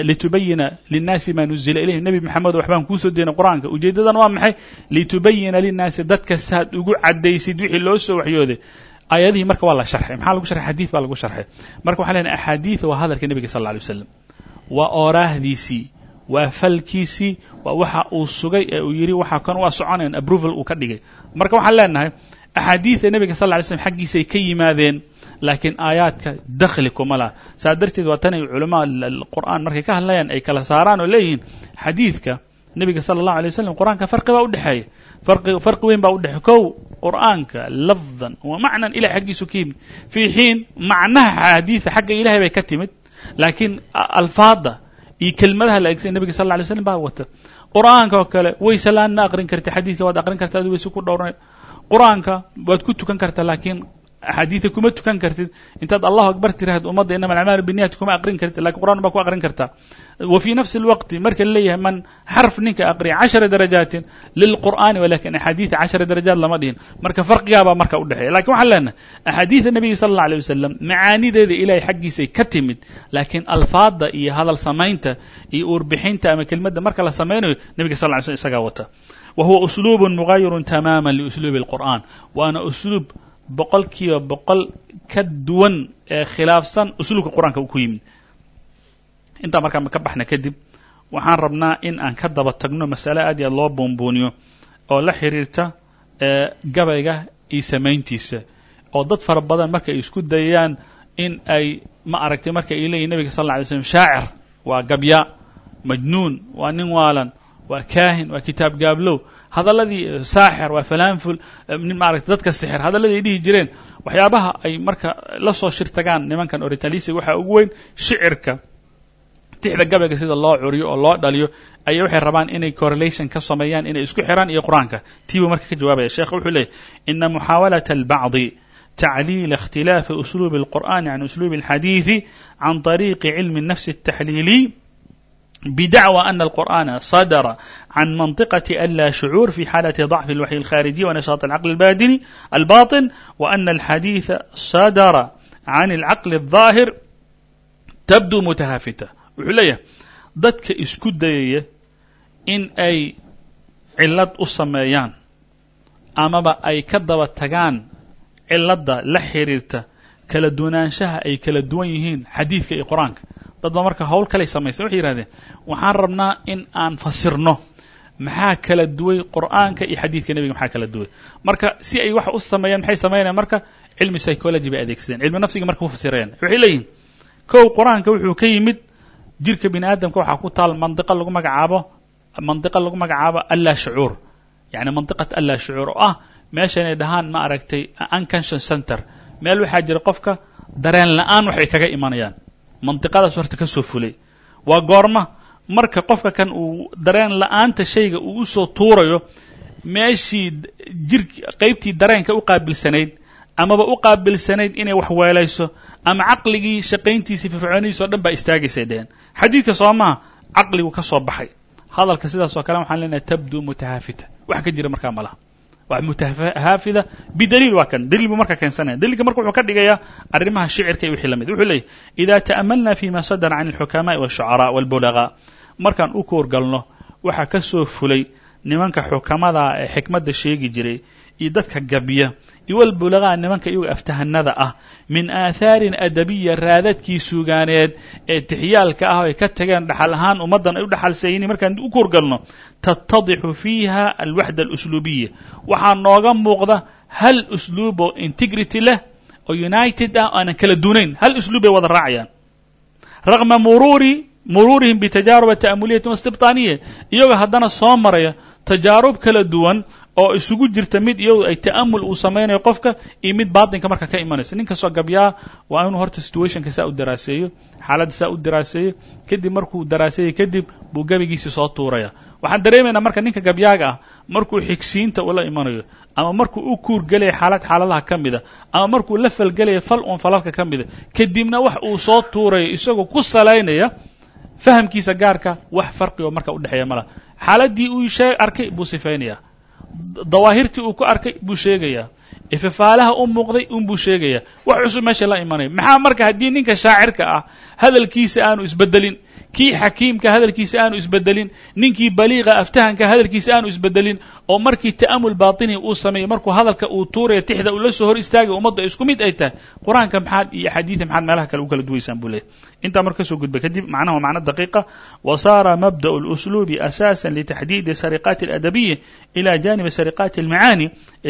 litubayina linnaasi ma nuzila ilayhim nebi maxamed waxbaan kuusoo deenay qur'aanka ujeedadan waa maxay litubayina linnaasi dadka saad ugu caddaysid wixii loo soo waxyooday aayadihii marka waa la sharxay maxaa lagu sharxay xadiid baa lagu sharxay marka waxaan leenahay axaadiida waa hadalka nebiga sal lla alay waslam waa ooraahdiisii waa falkiisii waa waxa uu sugay ee uu yidhi waxa kan waa soconayn approval uu ka dhigay marka waxaan leenahay axaadiida nebiga sal alay slam xaggiisay ka yimaadeen laakiin aayaadka dakhli kuma laha. Saa darteed waa tan ay culamaa qur'aan markay ka hadlayaan ay kala saaraan oo leeyihiin xadiidka nebiga sala allahu alay wasalam qur'aanka farqi baa udhexeeya farqi farqi weyn baa udhexeeya kow qur'aanka lafdan wa macnan ilahay xaggiisu ka yimid. Fii xiin macnaha xaadiida xagga ilahay bay ka timid. Laakiin alfaada iyo kelmadaha la egsan nebiga sal alay slam baa wata. Qur'aanka oo kale wayse laan ma aqrin karti xadiidka waad aqrin karta adu wayse ku dhowran qur'aanka waad ku tukan kartaa laakiin axaadiida kuma tukan kartid intaad allahu akbar tiraahd ummadda inama alacmaalu biniyati kuma aqrin kartid laakiin qur'an baa ku aqrin kartaa wa fii nafsi اlwaqti marka la leeyahay man xarf ninka aqriya cashara darajaatin lilqur'ani walakin axaadiida cashara darajaat lama dhihin marka farqigaabaa marka udhexeeya laakiin waxaan leenahay axaadiida nebiga sala allah alay wasalam macaanideeda ilahay xaggiisay ka timid laakiin alfaada iyo hadal samaynta iyo uurbixinta ama kelmadda marka la samaynayo nebiga sal ly slm isagaa wata wa huwa usluub mugayiru tamaama liusluubi اlqur'an waana usluub boqol kiiba boqol ka duwan ee khilaafsan usluubka qur'aanka uu ku yimid. Intaa markaan ka baxna kadib waxaan rabnaa in aan ka daba tagno masale aad iyo aad loo buunbuuniyo oo la xiriirta gabayga iyo samayntiisa oo dad fara badan marka ay isku dayayaan in ay ma aragtay marka ay leeyihiin nebiga sal alla alay slam shaacir waa gabya majnuun waa nin waalan waa kaahin waa kitaab gaablow hadalladii saaxir waa falaanful maaragta dadka sixir hadalladii ay dhihi jireen waxyaabaha ay marka la soo shir tagaan nimankan orientalisiga waxaa ugu weyn shicirka tixda gabayga sida loo curiyo oo loo dhaliyo ayay waxay rabaan inay correlation ka sameeyaan inay isku xiraan iyo qur-aanka tiibuu marka ka jawaabaya sheekh wuxuu leeyay ina muxaawalaة albacdi تعليل اختلاف أسلوب القرآن عن أسلوب الحديث عن طريق علم النفس التحليلي بدعوى أن القرآن صدر عن منطقة ألا شعور في حالة ضعف الوحي الخارجي ونشاط العقل البادني الباطن وأن الحديث صدر عن العقل الظاهر تبدو متهافتة وحلية dadka isku dayaya in ay cillad u sameeyaan amaba ay ka daba tagaan cilladda la xiriirta kala duwanaanshaha ay kala duwan yihiin xadiidka iyo qur-aanka dad ba marka hawl kalay samaysan waxay yihahdeen waxaan rabnaa in aan fasirno. Maxaa kala duway qur'aanka iyo xadiidka nebiga maxaa kala duway? Marka si ay wax u sameeyaan maxay samaynayan marka cilmi psychology bay adeegsadeen. Cilmi nafsiga marka u fasirayaan waxay leeyihiin kow qur'aanka wuxuu ka yimid jirka bini aadamka waxaa ku taal mandiqa lagu magacaabo mandiqa lagu magacaabo allaa shucuur. Yani mandiqat allaa shucuur oo ah meesha inay dhahaan ma aragtay unconscious center. Meel waxaa jira qofka dareen la'aan waxay kaga imanayaan mandiqadaas horta ka soo fulay. Waa goorma marka qofka kan uu dareen la'aanta shayga uu u soo tuurayo meeshii jir qaybtii dareenka u qaabilsanayd amaba u qaabilsanayd inay wax weelayso ama caqligii shaqayntiisii firfircoonidiis o dhan baa istaagaysay dheheen. Xadiidka soo maha caqligu ka soo baxay. Hadalka sidaas oo kale waxaan leenahay tabduu mutahaafita. Wax ka jira markaa malaha waa mutahaafida bidaliil waa kan daliil buu marka keensanaya daliilka marka wuxuu ka dhigayaa arrimaha shicirka iyo wixii la mid wuxuu leeyahy ida ta'amalna fima sadara can alxukamaai walshucaraa walbulagaa markaan u koorgalno waxaa ka soo fulay nimanka xukamada ee xikmadda sheegi jiray iyo dadka gabya iyo walbulagaa nimanka iyago aftahanada ah. Min aathaarin adabiya raadadkii suugaaneed ee tixyaalka ah ay ka tageen dhaxal ahaan ummaddan ay u dhaxalsayni markaan u koorgalno tattadixu fiiha alwaxda alusluubiya waxaa nooga muuqda hal usluub oo integrity leh oo united ah aanan kala dunayn hal usluub bay wada raacayaan. Raqma muruuri muruurihim bitajaaruba ta'amuliyati wastibtaaniya iyagoo haddana soo maraya tajaarub kala duwan oo isugu jirta mid iyado ay ta'amul uu samaynayo qofka iyo mid baatinka marka ka imanaysa. Nin kastoo gabyaa waa inuu horta situationka saa u daraaseeyo xaaladda saa u daraaseeyo kadib markuu daraaseeyo kadib buu gabigiisi soo tuuraya. Waxaan dareemaynaa marka ninka gabyaaga ah markuu xigsiinta ula imanayo ama markuu u kuurgelaya xaalad xaaladaha ka mida ama markuu la falgelaya fal uun falalka ka mida kadibna wax uu soo tuurayo isagoo ku salaynaya fahamkiisa gaarka wax farqi oo marka udhexeeya mala. Xaaladdii uu arkay buu sifaynayaa dawaahirtii uu ku arkay buu sheegayaa ififaalaha u muuqday unbuu sheegayaa wax cusub meesha la imanaya maxaa marka haddii ninka shaacirka ah hadalkiisa aanu isbedelin kii xakiimka hadalkiisa aanu isbedelin ninkii baliiqa aftahanka hadalkiisa aanu isbedelin oo markii ta'amul baatini uu sameeyey markuu hadalka uu tuuraya tixda uu la soo hor istaagay ummaddu ay isku mid ay tahay qur'aanka maxaad iyo axaadiida maxaad meelaha kale u kala duwaysaan buu leeyahy intaa marka kasoo gudbay kadib macnaha macno daqiiqa wa saara mabda'u اlusluubi asaasan litaxdiidi sariqaati اladabiya ila janibi sariqaati almacaani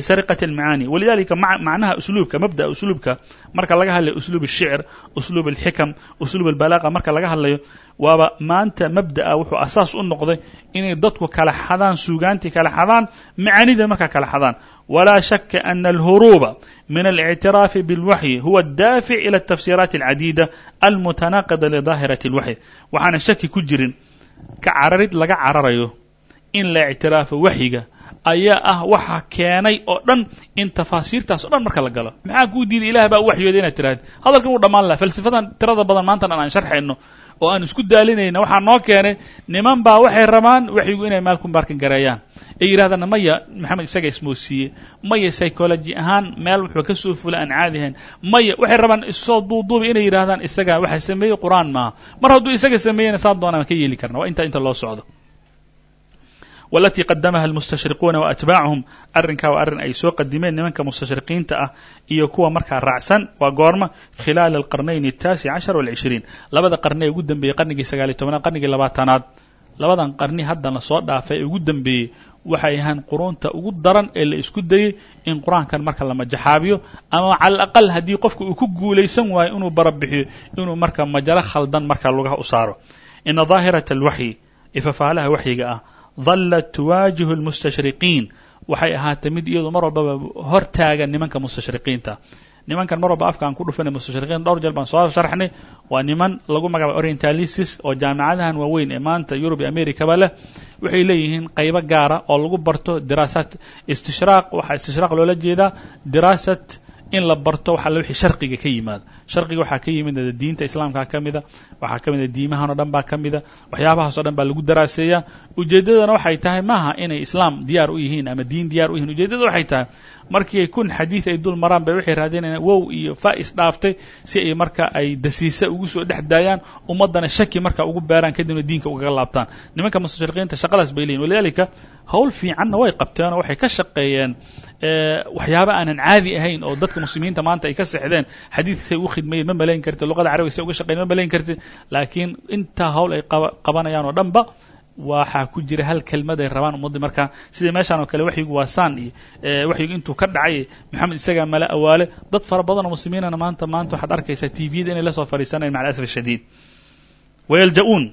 sariqati almacaani walidalika macnaha usluubka mabda'a usluubka marka laga hadlayo usluub الshicr usluub اlxikam usluub اlbalaaqa marka laga hadlayo waaba maanta mabda'a wuxuu asaas u noqday inay dadku kala xadaan suugaantii kala xadaan macaanida markaa kala xadaan walaa shaka ana alhuruuba min الاctiraafi bاlwaxyi huwa اdaafic ilى الtafsiiraati اlcadiida almutanaaqida lidaahiraةi اlwaxyi waxaana shaki ku jirin ka cararid laga cararayo in la ictiraafo waxyiga ayaa ah waxa keenay oo dhan in tafaasiirtaas o dhan marka la galo maxaa kuu diiday ilah baa u waxyooday inaad tiraahdi hadalkan wuu dhammaan laha falsafadan tirada badan maantan aan sharxayno oo aan isku daalinayna waxaa noo keenay niman baa waxay rabaan waxyigu inay maalku markan gareeyaan ay yidhahdaan maya maxamed isaga ismoosiiye maya psychology ahaan meel wuxuu ka soo fula aan caadi ahayn. Maya waxay rabaan issoo duuduubi inay yidhahdaan isaga waxa sameeyey qur'aan maaha mar hadduu isaga sameeyena saa doonaan ka yeeli karna. Waa inta inta loo socdo. Walatii qadamaha almustashriquuna wa atbaachum arrinkaa waa arrin ay soo qadimeen nimanka mustashriqiinta ah iyo kuwa markaa raacsan waa goorma khilaala alqarnayn ataasic cashar walcishriin labada qarni ee ugu dambeeyey qarnigii sagaaliy tobnaad qarnigii labaatanaad labadan qarni haddan la soo dhaafay. Ee ugu dambeeyey waxay ahaan quruunta ugu daran ee la isku dayey in qur'aankan marka la majaxaabiyo ama cala alaqal haddii qofka uu ku guulaysan waayo inuu barabixiyo inuu marka majalo khaldan marka lugaha u saaro. Ina daahirata alwaxyi ifafaalaha waxyiga ah dallat tuwaajihu almustashriqiin. Waxay ahaatay mid iyadu mar walbaba hor taagan nimanka mustashriqiinta nimankan mar walba afka aan ku dhufanay mustashriqiin dhowr jeer baan soo sharxnay. Waa niman lagu magacaabay orientalisis oo jaamicadahan waaweyn ee maanta yurub iyo americaba leh. Waxay leeyihiin qaybo gaara oo lagu barto diraasaat istishraaq waxaa istishraaq loola jeedaa diraasat in la barto waxa wixii sharqiga ka yimaada sharqiga waxaa ka yimid diinta islaamka ka mida waxaa ka mida diimahan o dhan baa ka mida waxyaabahaas dhan baa lagu daraaseeyaa. Ujeeddadana waxay tahay maaha inay islaam diyaar u yihiin ama diin diyaar u yihiin. Ujeeddada waxay tahay markii ay kun xadiid ay dul maraan bay waxay raadinayaan wow iyo fa'is dhaaftay si ay marka ay dasiisa ugu soo dhex daayaan ummaddana shaki marka ugu beeraan kadibna diinka ugaga laabtaan. Nimanka mustashriqiinta shaqadaas bay leeyihiin walidaalika howl fiicanna way qabteen oo waxay ka shaqeeyeen waxyaaba aanan caadi ahayn oo dadka muslimiinta maanta ay ka sexdeen xadiidka say ugu khidmayeen ma malayn karti luqada carabiga say uga shaqeyen ma malayn karti laakiin intaa hawl ay qabanayaan oo dhanba waxaa ku jira hal kelmad ay rabaan ummaddii markaa sida meeshaan oo kale waxyigu waa saan iyo waxyigu intuu ka dhacay maxamed isagaa mala awaale. Dad fara badan oo muslimiinana maanta maanta waxaad arkaysaa tviyada inay la fadhiisanayan maca alasaf ashadiid wayalja'uun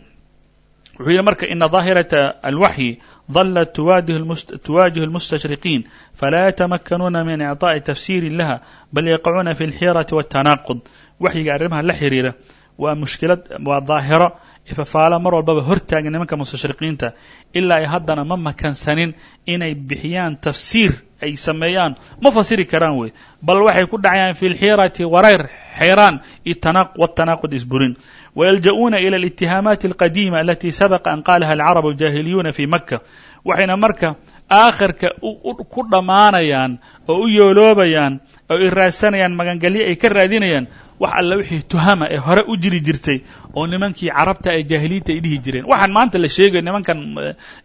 wuxuu yidhi marka ina daahirata alwaxyi dalat tuwaajihu اlmustashriqiin falaa yatamakanuuna min icطaaءi tafsiirin laha bal yaqacuuna fi اlxirati wاtanaaqud waxyiga arrimaha la xiriira waa mushkilad waa daahiro ifafaala mar walbaba hortaagan nimanka mustashriqiinta ilaa ay haddana ma makansanin inay bixiyaan tafsiir ay sameeyaan ma fasiri karaan wey bal waxay ku dhacayaan fi lxirati warayr xeyraan wtanaaqud isburin wayalja'uuna ila alitihaamaati alqadiima alati sabaqa an qaalaha alcarab aljaahiliyuuna fi maka waxayna marka aakhirka ku dhammaanayaan oo u yooloobayaan oo ay raadsanayaan magangelyo ay ka raadinayaan wax alle wixii tuhama ee hore u jiri jirtay oo nimankii carabta ee jaahiliinta ay jireen. Waxaan maanta la sheegayo nimankan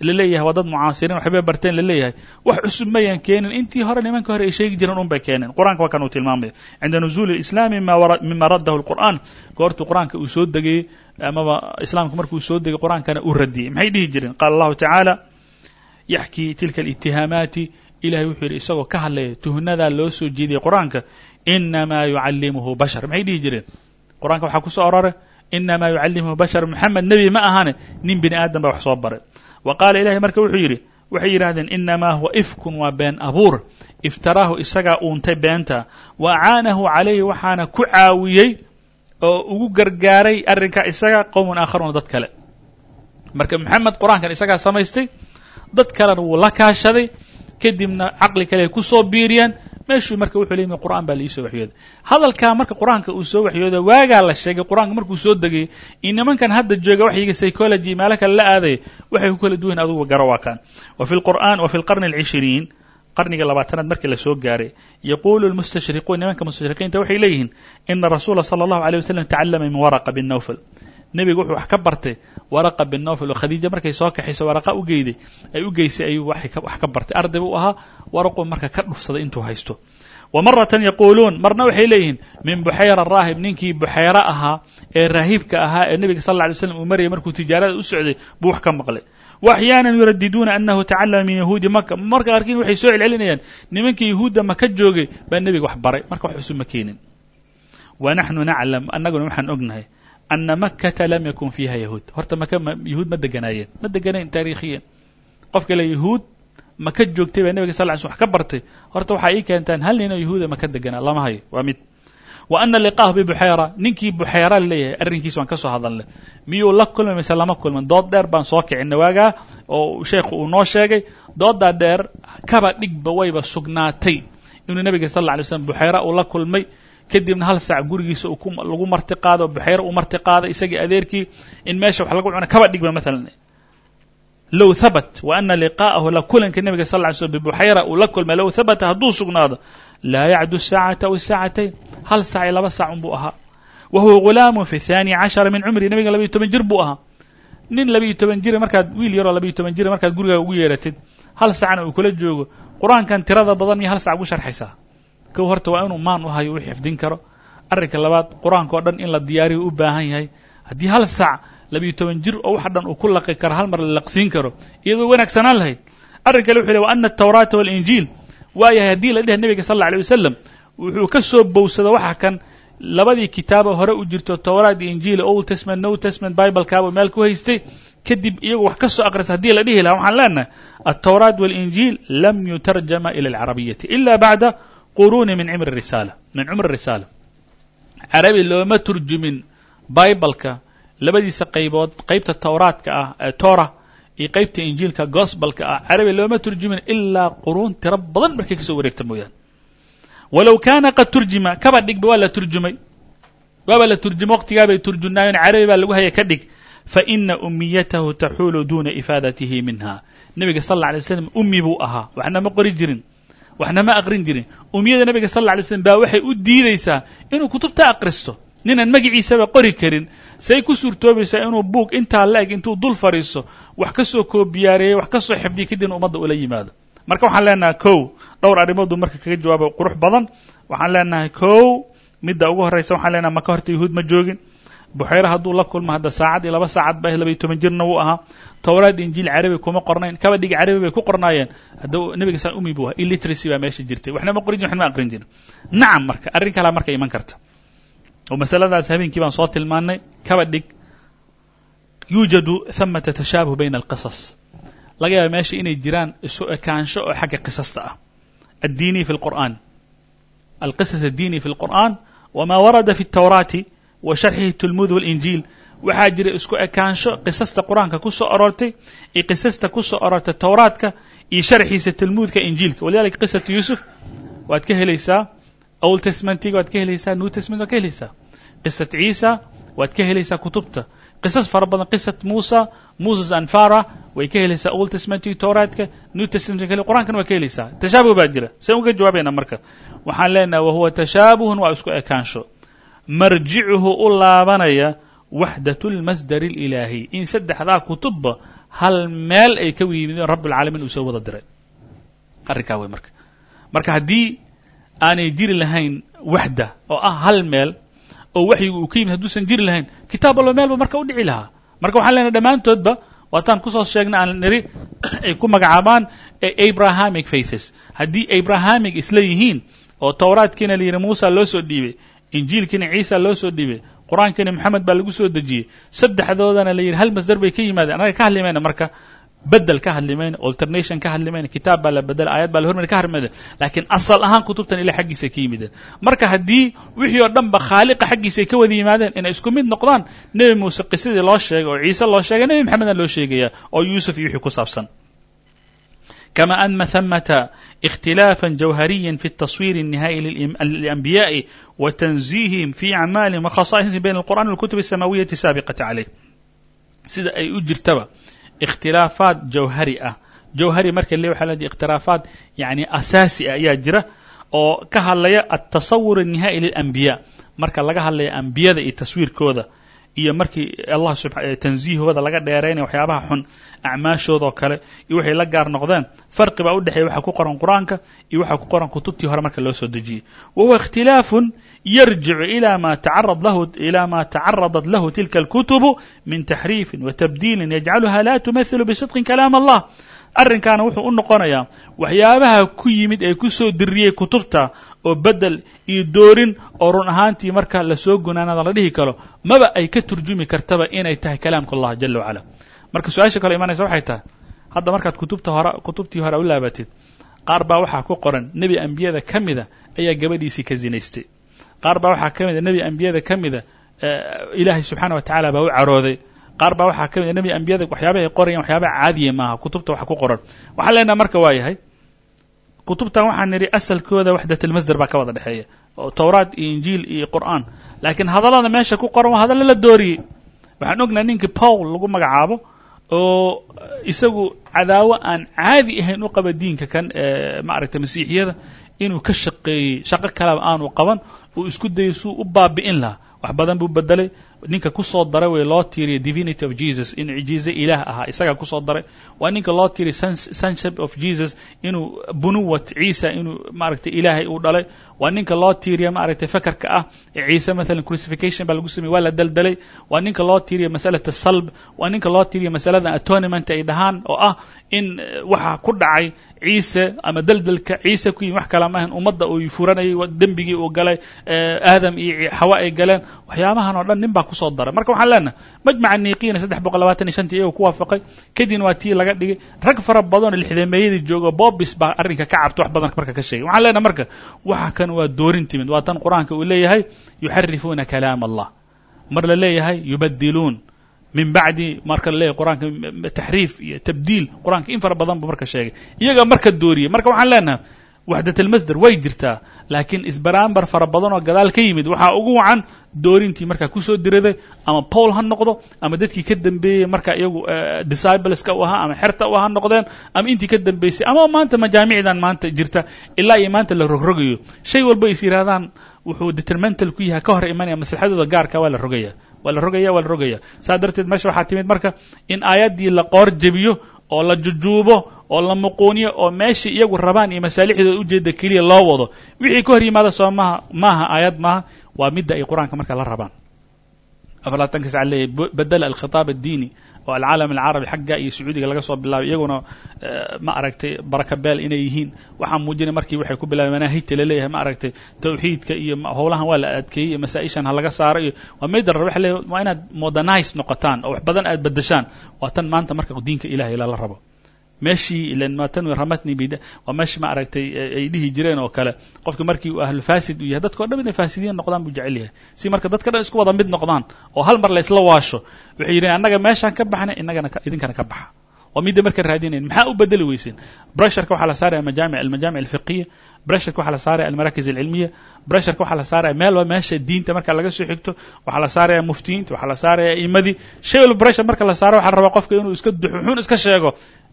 la leeyahay waa dad mucaasiriin waxbay barteen la wax cusub mayan keenin. Intii hore nimanka hore ay sheegi jireen un bay keeneen. Qur'aanka waa kan uu tilmaamaya cinda nuzuuli اlislaami mima raddahu اlqur'an goortuu qur'aanka uu soo degayey amaba islaamku markuu soo degay qur'aankana uu radiyey maxay dhihi jireen? Qaala allahu tacaala yaxkii tilka alitihaamaati ilahay wuxuu yidhi isagoo ka hadlaya tuhnadaa loo soo jeediyey qur'aanka inamaa yucallimuhu bashar. Maxay dhihi jireen? Qur'aanka waxaa ku soo arore inamaa yucallimuhu bashar. Moxamed nebi ma ahane nin bini aadam baa wax soo baray. Wa qaala ilahay marka wuxuu yidhi waxay yidhahdeen inamaa huwa ifkun waa been abuur. Iftaraahu isagaa uuntay beenta. Wa acaanahu calayhi waxaana ku caawiyey oo ugu gargaaray arrinkaa isaga qowmun aakharuuna dad kale. Marka moxamed qur'aankan isagaa samaystay dad kalena wuu la kaashaday kadibna caqli kale ay ku soo biiriyeen meeshuu marka wuxuu leeyimi qur'aan baa laii soo waxyooday. Hadalkaa marka qur'aanka uu soo waxyooday waagaa la sheegay qur'aanka markuu soo degayay in nimankan hadda jooga waxyiga psychology meelo kale la aadaya waxay ku kala duwan adugu garo waa wa fi lqur'an wa fi lqarni alcishiriin qarniga labaatanaad markii la soo gaaray yaquulu lmustashriquun nimanka mustashriqiinta waxay leeyihiin ina rasuula sala allahu alيyh wasalam tacallama min waraqa bin nebigu wuxuu wax ka bartay waraqa bin nawfal oo khadiija markay soo kaxayso waraqa u geyday ay u geysay ayuu wax ka bartay. Arday buu ahaa marka ka dhufsaday intuu haysto. Wa maratan yaquuluun marna waxay leeyihiin min buxayra raahib ninkii buxayra ahaa ee raahibka ahaa ee nebiga sal alla alay slam uu markuu tijaarada u socday buu wax ka maqlay. Wa axyaana yuradiduuna anahu tacallama min yahuudi maka marka qaarkiin waxay soo celcelinayaan nimankii yahuudda maka joogay baa nebiga wax baray. Marka wax isu ma keenin wa naxnu naclam ana makata lam yakun fiiha yahuud horta maka yahuud ma deganaayeen ma deganayn taariikhiyan qofka le yahuud maka joogtay baa nebiga sal ly sl wax ka bartay horta waxaa ii keentaan hal nin oo yahuuda maka deganaa lama hayo waa mid wa ana liqaahu bibuxayra ninkii buxayra leeyahay arrinkiisa waan ka soo hadalnay miyuu la kulmay mise lama kulmin dood dheer baan soo kicinay waagaa oo sheekhu uu noo sheegay dooddaa dheer kaba dhigba wayba sugnaatay inuu nebiga sal lla alay slam buxayra uu la kulmay kadibna hal saac gurigiisa lagu marti qaado buxayra uu marti qaaday isagii adeerkii in meesha wax lagu cuna kaba dhigba maalan low habat wa ana liqaa'ahu la kulanka nebiga sal ly slm bibuxayra uu la kulmay low habata hadduu sugnaado laa yacdu saacata aw saacatayn. Hal saac iyo laba saac unbuu ahaa. Wa huwa ghulaamu fi haani cashara min cumri nebiga labayo toban jir buu ahaa. Nin labayo toban jira markaad wiil yaroo labayo toban jira markaad gurigaaga ugu yeeratid hal saacna uu kula joogo. Qur'aankan tirada badan miyo hal sac ugu sharxaysaa kow horta waa inuu maan u hayo uu xifdin karo. Arrinka labaad qur'aanka dhan in la diyaariyo u baahan yahay. Haddii hal sac labiyo toban jir oo waxa dhan uu ku laqi karo hal mar la laqsiin karo iyadoo wanaagsanaan lahayd arrin kale wuxu wa ana atawraata walinjiil waayahay haddii la dheh nebiga sal alla alay wasalam wuxuu ka soo bowsada waxa kan labadii kitaaba hore u jirto towraat iyo injiil old testament new testament biblekaaba meel ku haystay kadib iyagu wax ka soo aqrisa haddii la dhihi lahaa waxaan leenahay altawraat walinjiil lam yutarjama ila alcarabiyati ila bacda quruuni min cimri risaala min cumri risaala carabi looma turjumin bibleka labadiisa qaybood qaybta towraadka ah tora iyo qaybta injiilka gospelka ah carabi looma turjumin ilaa quruun tiro badan markay ka soo wareegta mooyaane walow kaana qad turjima kaba dhigba waa la turjumay waaba la turjumay waqtigaabay turjunaayeen carabi baa lagu haya ka dhig faina umiyatahu taxuulu duna ifaadatihi minha nebiga sal alla alay slam ummi buu ahaa waxna ma qori jirin waxna ma aqrin jirin. Umiyada nebiga sal alla alay slam baa waxay u diidaysaa inuu kutubta aqristo. Ninaan magaciisaba qori karin. Say ku suurtoobaysaa inuu buug intaa la eg intuu dul fadhiiso wax ka soo koobiyaareeyey wax ka soo xifdiya kadibna ummadda ula yimaado. Marka waxaan leenahay kow dhowr arrimooduu marka kaga jawaaba qurux badan. Waxaan leenahay kow midda ugu horraysa waxaan leenahay maka horta yahuud ma joogin buxayre hadduu la kulmo hadda saacad laba saacad ba labayo toban jirna wuu ahaa. Towraad injiil carabi kuma qornayn. Kaba dhigi carabi bay ku qornaayeen. Hadda nebiga saan umi buu ahaa illiteracy baa meesha jirtay. Waxna ma qorin jirin waxna ma aqrin jirin. Nacam marka arrin kalaa marka iman karta. Oo masaladaas habeenkii baan soo tilmaannay. Kaba dhig. Yuujadu hamata tashaabuh bayna alqisas. Laga yaaba meesha inay jiraan isu ekaansho oo xagga qisasta ah. Addiini fi lqur'aan alqisas addiini fi lqur'aan wama warada fi اtawraati wa sharxihi tulmud walinjiil waxaa jira isku ekaansho qisasta qur'aanka ku soo aroortay iyo qisasta ku soo aroortay towraadka iyo sharxiisa talmuudka injiilka. Walidalika qisatu yuusuf waad ka helaysaa old testmentiga waad ka helaysaa new testament waad ka helaysaa qisat ciisa waad ka helaysaa kutubta. Qisas fara badan qisat muusa moses and farah way ka helaysaa old testmentig towraadka new testament kale qur'aankana waad ka helaysaa. Tashaabuh baa jira. Saan uga jawaabayna marka. Waxaan leenahay wahuwa tashaabuhun waa isku ekaansho marjicuhu u laabanaya waxdat lmasdari اlilaahiy in saddexdaa kutubba hal meel ay ka yimideen rabbulcaalamiin uu soo wada diray. Arrinkaa wey marka. Marka haddii aanay jiri lahayn waxda oo ah hal meel oo waxyigu uu ka yimid hadduusan jiri lahayn kitaab walba meelba marka u dhici lahaa. Marka waxaan leenahay dhammaantoodba waataan ku soo sheegna aan niri ay ku magacaabaan abrahamic faithes haddii abrahamic isla yihiin oo towraadkiina la yidhi muusa loo soo dhiibay injiilkiina ciisa loo soo dhiibay qur'aankiina moxamed baa lagu soo dejiyey. Saddexdoodana la yidhi hal masdar bay ka yimaadeen. Annaga ka hadli mayna marka. Bedel ka hadli mayna alternation ka hadli mayna kitaab baa la bedela aayad baa la hormari ka hadli mayna laakiin asal ahaan kutubtan ilah xaggiisa ka yimideen. Marka haddii wixii oo dhan ba khaaliqa xaggiisa ay ka wada yimaadeen inay isku mid noqdaan nebi muuse qisadii loo sheegay oo ciise loo sheegay nebi maxamedna loo sheegaya oo yuusuf iyo wixii ku saabsan كما أن ثمة اختلافا جوهريا في التصوير النهائي للأنبياء وتنزيههم في أعمالهم وخصائصهم بين القرآن والكتب السماوية السابقة عليه sida ay u jirtaba ikhtilaafaad jawhari ah jawhari marka le waxa la ikhtilaafaad yani asaasi ah ayaa jira oo ka hadlaya atasawur النihaaئي للأنbiya marka laga hadlaya ambiyada iyo taswiirkooda iyo markii allah tanziihooda laga dheeraynaya waxyaabaha xun acmaashooda oo kale iyo waxay la gaar noqdeen farqi baa u dhexeeya waxa ku qoran qur'aanka iyo waxa ku qoran kutubtii hore marka loo soo dejiyey. Wa huwa ikhtilaafun yarjicu ila ma tacarad lahu ila ma tacaradat lahu tilka alkutubu min taxriifin wa tabdiilin yajcaluha la tumahilu bisidqin kalaam allah. Arrinkaana wuxuu u noqonayaa waxyaabaha ku yimid ee ku soo diriyey kutubta oo bedel iyo doorin oo run ahaantii marka la soo gunaanada la dhihi karo maba ay ka turjumi kartaba inay tahay kalaamka allah jala wacala. Marka su'aasha kale imanaysa waxay tahay hadda markaad kutubta hore kutubtii hore u laabatid qaar baa waxaa ku qoran nebi ambiyada ka mida ayaa gabadhiisii ka zinaystay. Qaar baa waxaa ka mida nebi ambiyada ka mida ilaahay subxaana wa tacaala baa u carooday. Qaar baa waxaa ka mid nebi ambiyada waxyaabaha ay qorayaan waxyaaba caadiya maaha kutubta wax ku qoran. Waxaan leenaha marka waa yahay kutubtan waxaan nidhi asalkooda waxdatlmasder baa ka wada dhexeeya. Oo towraat iyo injiil iyo qur'aan. Laakiin hadallada meesha ku qoran waa hadallo la dooriyey waxaan ognahay ninkii paul lagu magacaabo oo isagu cadaawo aan caadi ahayn u qaba diinka kan maaragtay masiixiyada inuu ka shaqeeyey shaqo kaleba aanu qaban uu isku dayay suu u baabi'in lahaa. Wax badan buu bedelay ninka ku soo daray way loo tiiriyay divinity of jesus in ciise ilaah ahaa. Isagaa ku soo daray. Waa ninka loo tiiriyay sonship of jesus inuu bunuwat ciisa inuu maaragtay ilaahay uu dhalay. Waa ninka loo tiiriya maaragtay fakarka ah ee ciise maalan crucification baa lagu sameyey waa la deldelay waa ninka loo tiiriya masalata salb. Waa ninka loo tiiriya masaladan atonement ay dhahaan oo ah in waxa ku dhacay ciise ama deldelka ciise ku yimi wax kala maahan ummadda uu furanayay dembigii uu galay aadam iyo xawa ay galeen. Waxyaabahan oo dhan nin baa ku soo daray. Marka waxaan leenahay majmaca niiqiina saddex boqol labaatan iyo shantii iyagoo ku waafaqay. Kadibna waa tii laga dhigay. Rag fara badan oo lixdameeyadii joogo bobis baa arrinka ka cabta wax badan marka ka sheegay. Waxaan leenahay marka waxa kan waa doorin timid. Waa tan qur'aanka uu leeyahay yuxarifuuna kalaam allah. Mar la leeyahay yubadiluun min bacdi marka la qur'aanka taxriif iyo tabdiil. Qur'aanka in fara badan buu marka sheegay. Iyaga marka dooriyey marka waxaan leenahay waxdatlmasder way jirtaa. Laakiin isbaraambar fara badan oo gadaal ka yimid waxaa ugu wacan doorintii markaa ku soo diraday ama paul ha noqdo ama dadkii ka dambeeyey marka iyagu discibleska u ahaa ama xerta u ha noqdeen ama intii ka dambeysay ama maanta majaamicdan maanta jirta ilaa iyo maanta la rogrogayo shay walba is yidhahdaan wuxuu determental ku yahay ka hor imanaya maslaxadooda gaarka waa la rogaya. Waa la rogaya waa la rogaya. Saa darteed meesha waxaa timid marka in aayaddii la qoor jebiyo oo la jujuubo oo la muquuniyo oo meeshai iyagu rabaan iyo masaalixdooda ujeeda keliya loo wado. Wixii ka hor yimaada soo maha maaha aayad maaha waa midda ay qur'aanka marka la rabaan. Afarlaatanka saca leeyahy badela alkhitaab addiini oo alcaalam alcarabi xagga iyo sacuudiga laga soo bilaabay iyaguna ma aragtay barakabeel inay yihiin. Waxaa muujinay markii waxay ku bilaabeen manaahijta la leeyahay ma aragtay tawxiidka iyo howlahan waa la adkeeyey iyo masaa-ishan ha laga saaro iyo waa midar waxa leeyahy waa inaad modernize noqotaan oo wax badan aad bedeshaan waa tan maanta marka diinka ilahay lala rabo meeshii ilan maatan ramatni bida waa meeshii ma aragtay ay dhihi jireen oo kale. Qofki markii uu ahlulfasid uu yahay dadka o dhan inay faasidiin noqdaan buu jecel yahay. Si marka dadka dhan isku wada mid noqdaan oo hal mar la isla waasho waxay yidhaheen annaga meeshaan ka baxnay innagana idinkana ka baxa. Waa midda marka raadinayn maxaa u bedeli weyseen? Bresharka waxaa la saaraya majaamic almajaamic alfiqiya bresharka waxaa la saaraya almarakis alcilmiya bresharka waxaa la saaraya meelba meesha diinta marka laga soo xigto. Waxaa la saaraya muftiyiinta waxaa la saaraya imadii shay walba breshar marka la saaro waxaa la rabaa qofka inuu iska duxuxun iska sheego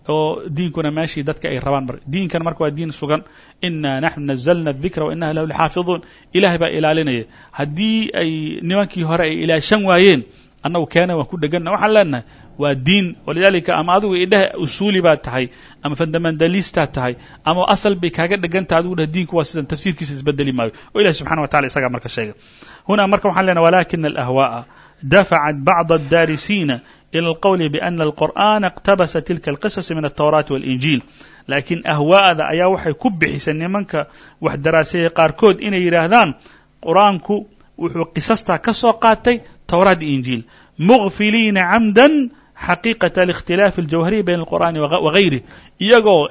oo diinkuna meeshii dadka ay rabaan mar. Diinkan marka waa diin sugan. Ina naxnu nazalna adikra wa inaha lahu laxaafiduun ilahay baa ilaalinaya. Haddii ay nimankii hore ay ilaashan waayeen annagu keena waan ku dheganna. Waxaan leenahay waa diin. Walidaalika ama adigu idheh usuuli baad tahay ama fundamentalistad tahay ama asal bay kaaga dhegan tahay adigu dheh diinku waa sidan tafsiirkiisa isbedeli maayo. Oo ilahi subxana wa tacala isagaa marka sheega huna marka waxaan leenahay walakina alahwaءa dafacat bacd الdarisiina ilى الqwl bأna الqur'ana اqtabasa tilka الqisas min الtwraati wاlinjiil laakiin ahwaa'da ayaa waxay ku bixisay nimanka wax daraaseeyey qaarkood inay yidhaahdaan qur-aanku wuxuu qisastaa ka soo qaatay towraat iyo injiil mغfiliina camda xaqiiqaة الاkhtilaafi اljawhariy bayn الqur'ani wagayrih iyagoo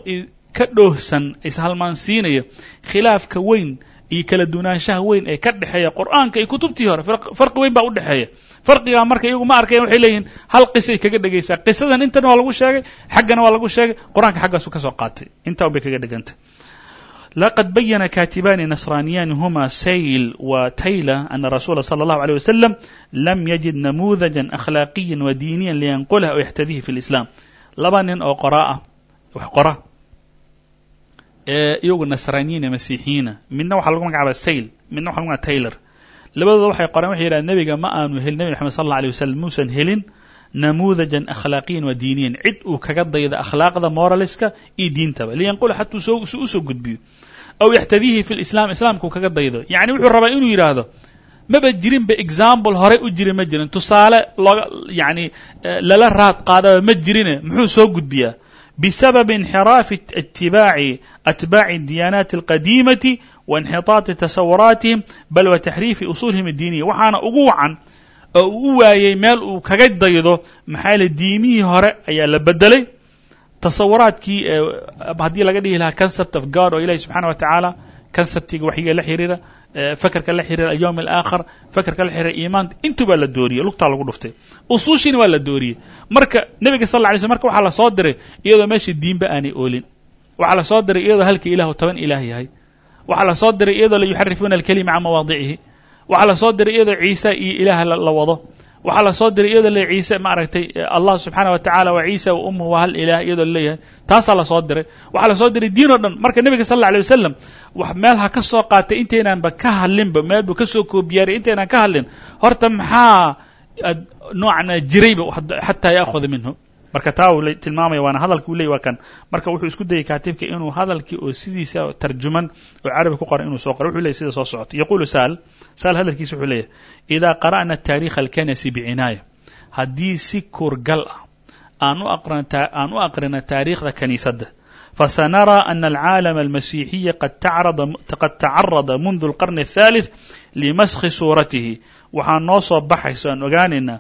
ka dhoohsan ishalmaansiinaya khilaafka weyn iyo kala dunaanshaha weyn ee ka dhexeeya qur'aanka iyo kutubtii hore farqi weyn baa u dhexeeya farqigaa marka iyagu ma arkayan waxay leeyihiin hal qisay kaga dhegaysaa qisadan intan waa lagu sheegay xaggana waa lagu sheegay qur-aanka xaggaasu ka soo qaatay intaa un bay kaga dhegantay لقد بين كاتبان نصرانيان هما سيل وتيلا أن الرسول صلى الله عليه وسلم لم يجد نموذجا أخلاقيا ودينيا لينقله أو يحتذيه في الإسلام لبا nin oo qoraa wax qora ee iyagu nasraaniyiina masiixiyiina midna waxaa lagu magacaaba sayl midna waxa lagu magacaaba taylor labadooda waxay qoreen waxay yidhahan nebiga ma aanu helin nebi maxamed sal alla alay wasalam muusan helin namuudajan akhlaaqiyan waa diiniyan cid uu kaga dayda akhlaaqda moraliska iyo diintaba. Liyanqula xatuu soo si u soo gudbiyo. Aw yaxtadiihi fi lislam islaamkuu kaga daydo. Yacni wuxuu rabaa inuu yidhaahdo maba jirinba example horey u jiri ma jirin. Tusaale looga yacni eh, lala raad qaadaba ma jirine muxuu soo gudbiyaa. Bisabab inxiraafi itibaaci atbaaci diyaanaati alqadiimati wainxitaaطi tasawuraatihim bal wa taxriifi usuulihim addiiniya waxaana ugu wacan oo uu u waayey meel uu kaga daydo maxaa le diimihii hore ayaa la bedelay tasawuraadkii haddii laga dhihi lahaa concept of god oo ilahi subxaana wa tacaala conceptiga waxyiga la xiriira fakerka la xiriira alyowm alaakhar fakerka la xiriira iimaanka intuubaa la dooriyey lugtaa lagu dhuftay usuushiina waa la dooriyey marka nebiga sal lla lay sl marka waxaa la soo diray iyadoo meesha diinba aanay oolin waxaa la soo diray iyadoo halka ilaahu toban ilaah yahay waxaa la soo diray iyadoo la yuxarifuuna alkelima can mawaadicihi waxaa la soo diray iyadoo ciise iyo ilaah la wado. Waxaa la soo diray iyadoo le ciise maaragtay allah subxaana wa tacala wa ciisa wa umuhu waa hal ilaah iyadoo la leeyahay taasaa la soo diray. Waxaa la soo diray diin o dhan. Marka nebiga sal alla alay wasalam wax meel ha ka soo qaatay intaynaanba ka hadlinba meel buu ka soo koobiyaaray intaynaan ka hadlin. Horta maxaa noocna jirayba xataa yaahuda minhu marka taa uu tilmaamaya waana hadalka uu leey waa kan. Marka wuxuu isku dayay kaatibka inuu hadalkii oo sidiisa tarjuman oo carabi ku qoran inuu soo qoro wuxuu leey sida soo socoto yaquulu saal saal hadalkiisa wuxuu leeyahay idaa qara'na taariikha alkanasi bicinaaya haddii si kurgal ah aan u aan u aqrino taariikhda kaniisadda fasanara ana alcaalama almasiixiya qad tacarada mundu alqarni athalith limaskhi suuratihi. Waxaa noo soo baxayso aan ogaanaynaa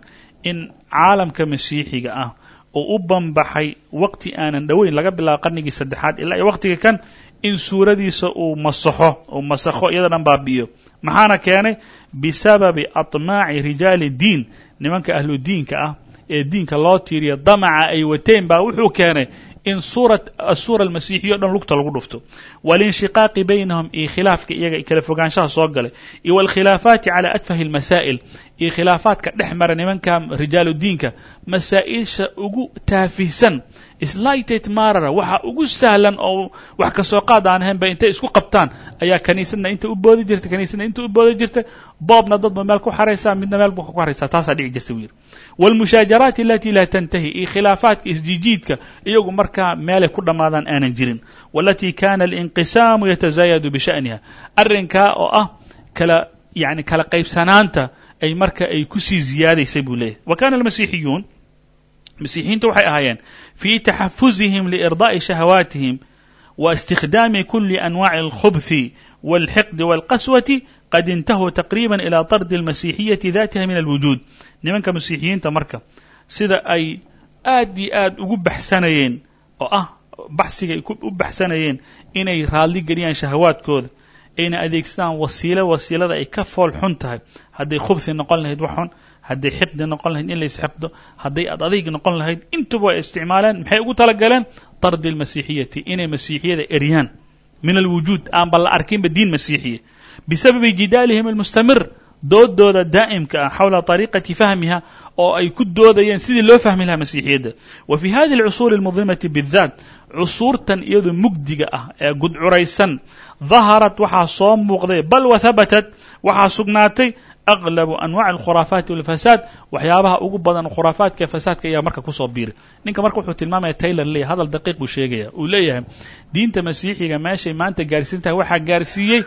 in caalamka masiixiga ah oo u banbaxay waqti aanan dhoweyn laga bilaabo qarnigii saddexaad ilaa iyo waqtiga kan in suuradiisa uu masaxo uu masakho iyada dhan baabi'iyo. Maxaana keenay? Bisababi aطmaaci rijaali diin. Nimanka ahlu diinka ah ee diinka loo tiiriya damaca ay wateen baa wuxuu keenay in suura almasiixiya o dhan lugta lagu dhufto. Walinshiqaaqi baynahum iyo khilaafka iyaga kala fogaanshaha soo galay. Iyo walkhilaafaati cala adfahi almasaa'il iyo khilaafaadka dhex mara nimanka rijaalu diinka masaa'isha ugu taafihsan slighted marara waxa ugu sahlan oo wax ka soo qaad aan ahayn ba intay isku qabtaan ayaa kaniisadna inta u boodi jirta kaniisadna inta u boodi jirta boobna dadba meel ku xaraysaa midna meel bu ku xaraysaa taasaa dhici jirta buu yidhi wاlmushaajaraat alati laa tantahi iyo khilaafaadka isjijiidka iyagu markaa meelay ku dhammaadaan aanan jirin. Walatii kana alinqisaamu yatazaayadu bisha'niha arrinkaa oo ah kala yani kala qaybsanaanta ay marka ay ku sii ziyaadaysay buu leeyahy wa kana almasiixiyuun masiixiyiinta waxay ahaayeen fii taxafuzihim liirdaa'i shahawaatihim wa istikhdaami kuli anwaaci alkhubthi walxiqdi walqaswati qad intahuu taqriiba ilaa tardi almasiixiyati datiha min alwujuud. Nimanka masiixiyiinta marka sida ay aad iyo aad ugu baxsanayeen oo ah baxsiga ay u baxsanayeen inay raadli geliyaan shahawaadkooda ayna adeegsadaan wasiilo wasiilada ay ka fool xun tahay. Hadday khubthi noqon lahayd wax xun hadday xiqdi noqon lahayd in la isxiqdo hadday ad adayg noqon lahayd intuba ay isticmaaleen. Maxay ugu talagaleen? Tardi almasiixiyati inay masiixiyada eryaan min alwujuud aanba la arkinba diin masiixiya bisababi jidaalihim almustamir doodooda daa'imka ah xawla طariiqati fahmiha oo ay ku doodayeen sidii loo fahmi lahaa masiixiyadda. Wa fi hadi alcusuuri almudlimati bidaat cusuurtan iyadoo mugdiga ah ee gudcuraysan. Daharat waxaa soo muuqday bal wa habatat waxaa sugnaatay aglabu anwac alkhuraafaati walfasaad waxyaabaha ugu badan khuraafaadka fasaadka ayaa marka ku soo biiray ninka marka wuxuu tilmaamaya taylor leeyahy hadal daqiiq buu sheegaya. Uu leeyahay diinta masiixiga meeshay maanta gaarsiin tahay waxaa gaarsiiyey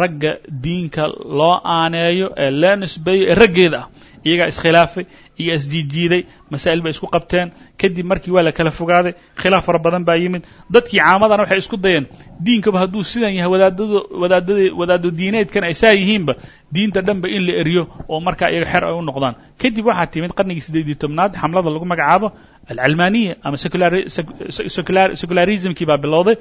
ragga diinka loo aaneeyo ee loo nisbeeyo ee raggeeda. ah iyagaa iskhilaafay iyo isjiidjiiday masaa'il bay isku qabteen. Kadib markii waa la kala fogaaday khilaaf fara badan baa yimid. Dadkii caamadana waxay isku dayeen diinkaba hadduu sidan yahay wadaadado wadaadada wadaado diineedkan ay saa yihiinba diinta dhanba in la eriyo oo markaa iyaga xer ay u noqdaan. Kadib waxaa timid qarnigii siddeediyo tobnaad xamlada lagu magacaabo alcalmaniya ama secularismkii baa bilowday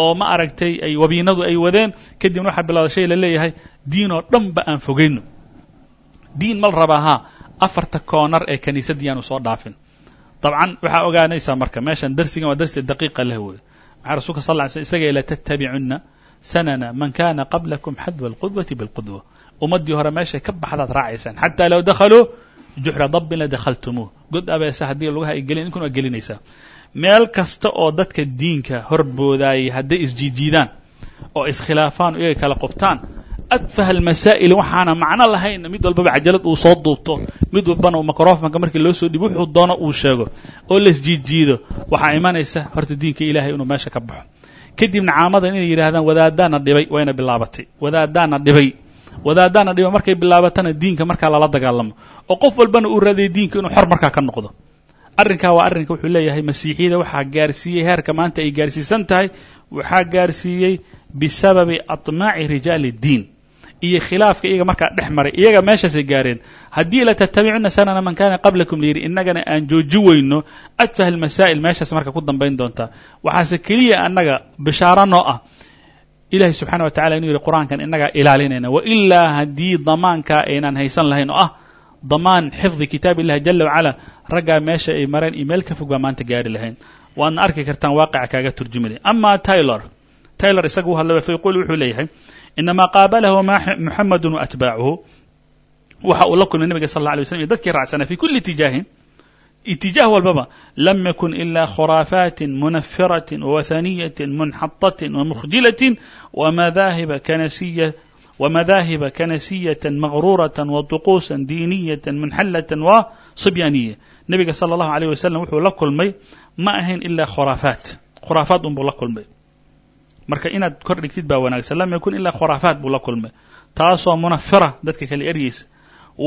oo ma aragtay ay wabiinadu ay wadeen. Kadibna waxaa bilowday shay la leeyahay diin oo dhan ba aan fogayno diin mal rabaa haa afarta koonar ee kiniisadda yaanu soo dhaafin. Dabcan waxaa ogaanaysaa marka meeshan darsigan waa darsi daqiiqa leh wey maxaa rasulka sal ly slm isaga latattabicunna sanana man kana qablakum xadwa alqudwati bilqudwa. Ummaddii hore meeshay ka baxdaad raacaysaan. Xataa low dakhaluu juxra dabbin la dakhaltumuuh. God abeesa haddii lugaha ay gelin idinkuna waa gelinaysaa. Meel kasta oo dadka diinka horboodaayay hadday isjiijiidaan oo iskhilaafaan iyaga kala qubtaan adfah almasaa'il waxaana macno lahayn mid walbaba cajalad uu soo duubto mid walbana microfonka markii loo soo dhibo wuxuu doono uu sheego oo laisjiidjiido waxaa imanaysa horta diinka ilaahay inuu meesha ka baxo kadibna caamadan inay yidhaahdaan wadaadaana dhibay wayna bilaabatay wadaadaana dhibay wadaadaana dhibay markay bilaabatana diinka markaa lala dagaalamo oo qof walbana uu raadayay diinka inuu xor markaa ka noqdo arrinkaa waa arrinka wuxuu leeyahay masiixiyada waxaa gaarsiiyey heerka maanta ay gaarsiisan tahay waxaa gaarsiiyey bisababi atmaaci rijaali اddiin iyo khilaafka iyaga markaa dhex maray iyaga meeshaasay gaareen haddii la tatabicuna sanana man kana qablakum layidhi innagana aan jooji weyno adfah almasaa'il meeshaas marka ku dambayn doontaa waxaase keliya annaga bishaaro noo ah. Ilahi subxana wa tacala inuu yidhi qur'aankan innagaa ilaalinayna wailaa haddii damaankaa aynaan haysan lahayn oo ah damaan xifdi kitaab illahi jala wacala raggaa meesha ay mareen iyo meel ka fog baa maanta gaari lahayn. Waadna arki kartaan waaqica kaaga turjumida ama taylor taylor isaga u hadlaba fayqul wuxuu leeyahay inamaa qaabalahu muxamadu waatbaacuhu waxa uu la kulmay nabiga sal alla alay waslam iyo dadkii raacsanaa fi kuli itijaahin itijaah walbaba lam yakun ila khuraafaati munafiraة wawathaniyaة munxaطaة wamukhjilaة wmadaahiba kanasiya ومذاهب كنسية مغرورة وطقوسا دينية منحلة وصبيانية نبga صلى الله عليه وسلم wuxuu la kulmay ma ahayn ilaa khuraafaat khuraafaat un buu la kulmay marka inaad kor dhigtid baa wanaagsan. Lam yakun ilaa khuraafaat buu la kulmay. Taasoo munafira dadka kale eryaysa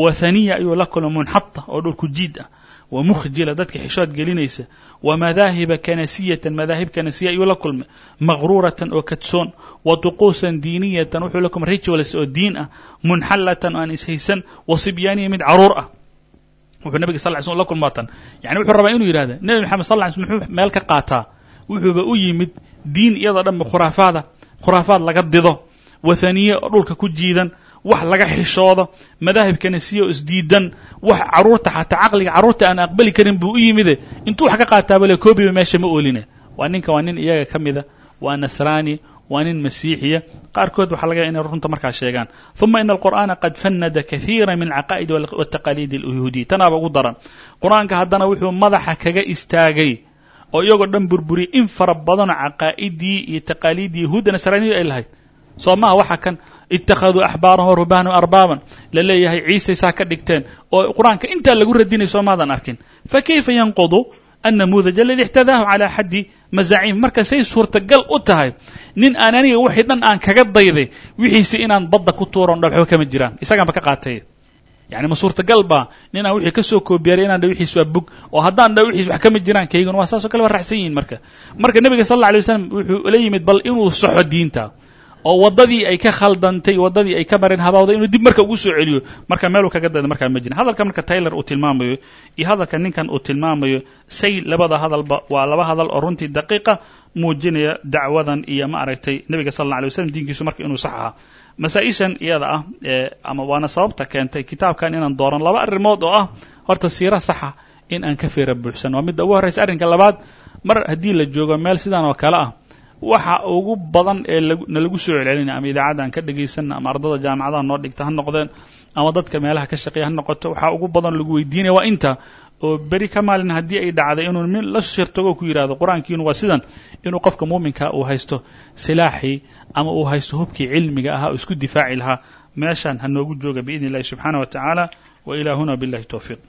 wathaniya ayuu la kulmay munxata oo dhulku jiid ah. Wamukhjila dadka xishood gelinaysa. Wamadaahiba kanasiyatan madaahib kanasiya ayuu la kulmay. Maqruuratan oo kadsoon. Wa duquusan diiniyatan wuxuu la kulmay rituals oo diin ah. Munxallatan oo aan ishaysan. Wa sibyaaniya mid carruur ah. Wuxuu nabiga sal slm la kulmaatan yani wuxuu rabaa inuu yidhahda nebi maxamed sal ly slm muxuu meel ka qaataa? Wuxuuba u yimid diin iyadoo dhanba khuraafaada khuraafaad laga dido wathaniye oo dhulka ku jiidan wax laga xishoodo madaahibkana siyoo isdiidan wax carruurta xataa caqliga carruurta aan aqbali karin buu u yimide. Intuu wax ka qaataaba le koobiba meesha ma ooline. Waa ninka waa nin iyaga ka mida waa nasraani waa nin masiixiya. Qaarkood waxaa laga ya inay runta markaa sheegaan. Uma ina alqur'aana qad fannada kahiira min caqaa'id wataqaaliid alyuhuudiya tanaaba ugu daran. Qur'aanka haddana wuxuu madaxa kaga istaagay oo iyagoo dhan burburiyay in fara badanoo caqaa'idii iyo taqaaliiddii yahuudda nasraaniyadu ay lahayd. Soo maha waxa kan ittakhaduu axbaarahum wa rubaanahum arbaaban. La leeyahay ciisay saa ka dhigteen. Oo qur'aanka intaa lagu radinay soo maadan arkin. Fakayfa yanqudu annamuudaja aladi ixtadaahu calaa xaddi mazaciim marka say suurtagal u tahay nin aan aniga wixii dhan aan kaga dayday wixiisi inaan badda ku tuuran dha waxba kama jiraan. Isagaanba ka qaatay yani ma suurtagal baa nin aan wixii ka soo koobiyaaray inaan dha wixiis waa bug. Oo haddaan dha wixiis wax kama jiraan kayguna waa saasoo kale waa raxsan yihiin marka. Marka nebiga sal alla alay wuxuu la yimid bal inuu saxo diinta oo waddadii ay ka khaldantay waddadii ay ka mareen habawday inuu dib marka ugu soo celiyo. Marka meeluu kaga dayda markaa ma jirin. Hadalka marka taylor uu tilmaamayo iyo hadalka ninkan uu tilmaamayo say labada hadalba waa laba hadal oo runtii daqiiqa muujinaya dacwadan iyo ma aragtay nebiga sal alla alay diinkiisu marka inuu sax ahaa masaa-ishan iyada ah ama waana sababta keentay kitaabkan inaan dooran laba arrimood oo ah horta siira saxa in aan ka feera buuxsan. Waa midda ugu horraysa arrinka labaad mar haddii la joogo meel sidan oo kale ah waxa ugu badan ee na lagu soo celcelinaya ama idaacadda ka dhegaysanna ama ardada jaamacadaha noo dhigta ha noqdeen ama dadka meelaha ka shaqeeya ha noqoto waxaa ugu badan lagu weydiinaya waa inta oo beri ka maalin haddii ay dhacday inuu min la shirtago ku yidhahdo qur'aankiinu waa sidan inuu qofka muuminka uu haysto silaaxii ama uu haysto hubkii cilmiga ahaa oo isku difaaci lahaa meeshaan ha noogu jooga biidn illahi subxaana wa tacaala wa ilaahuna billahi towfiiq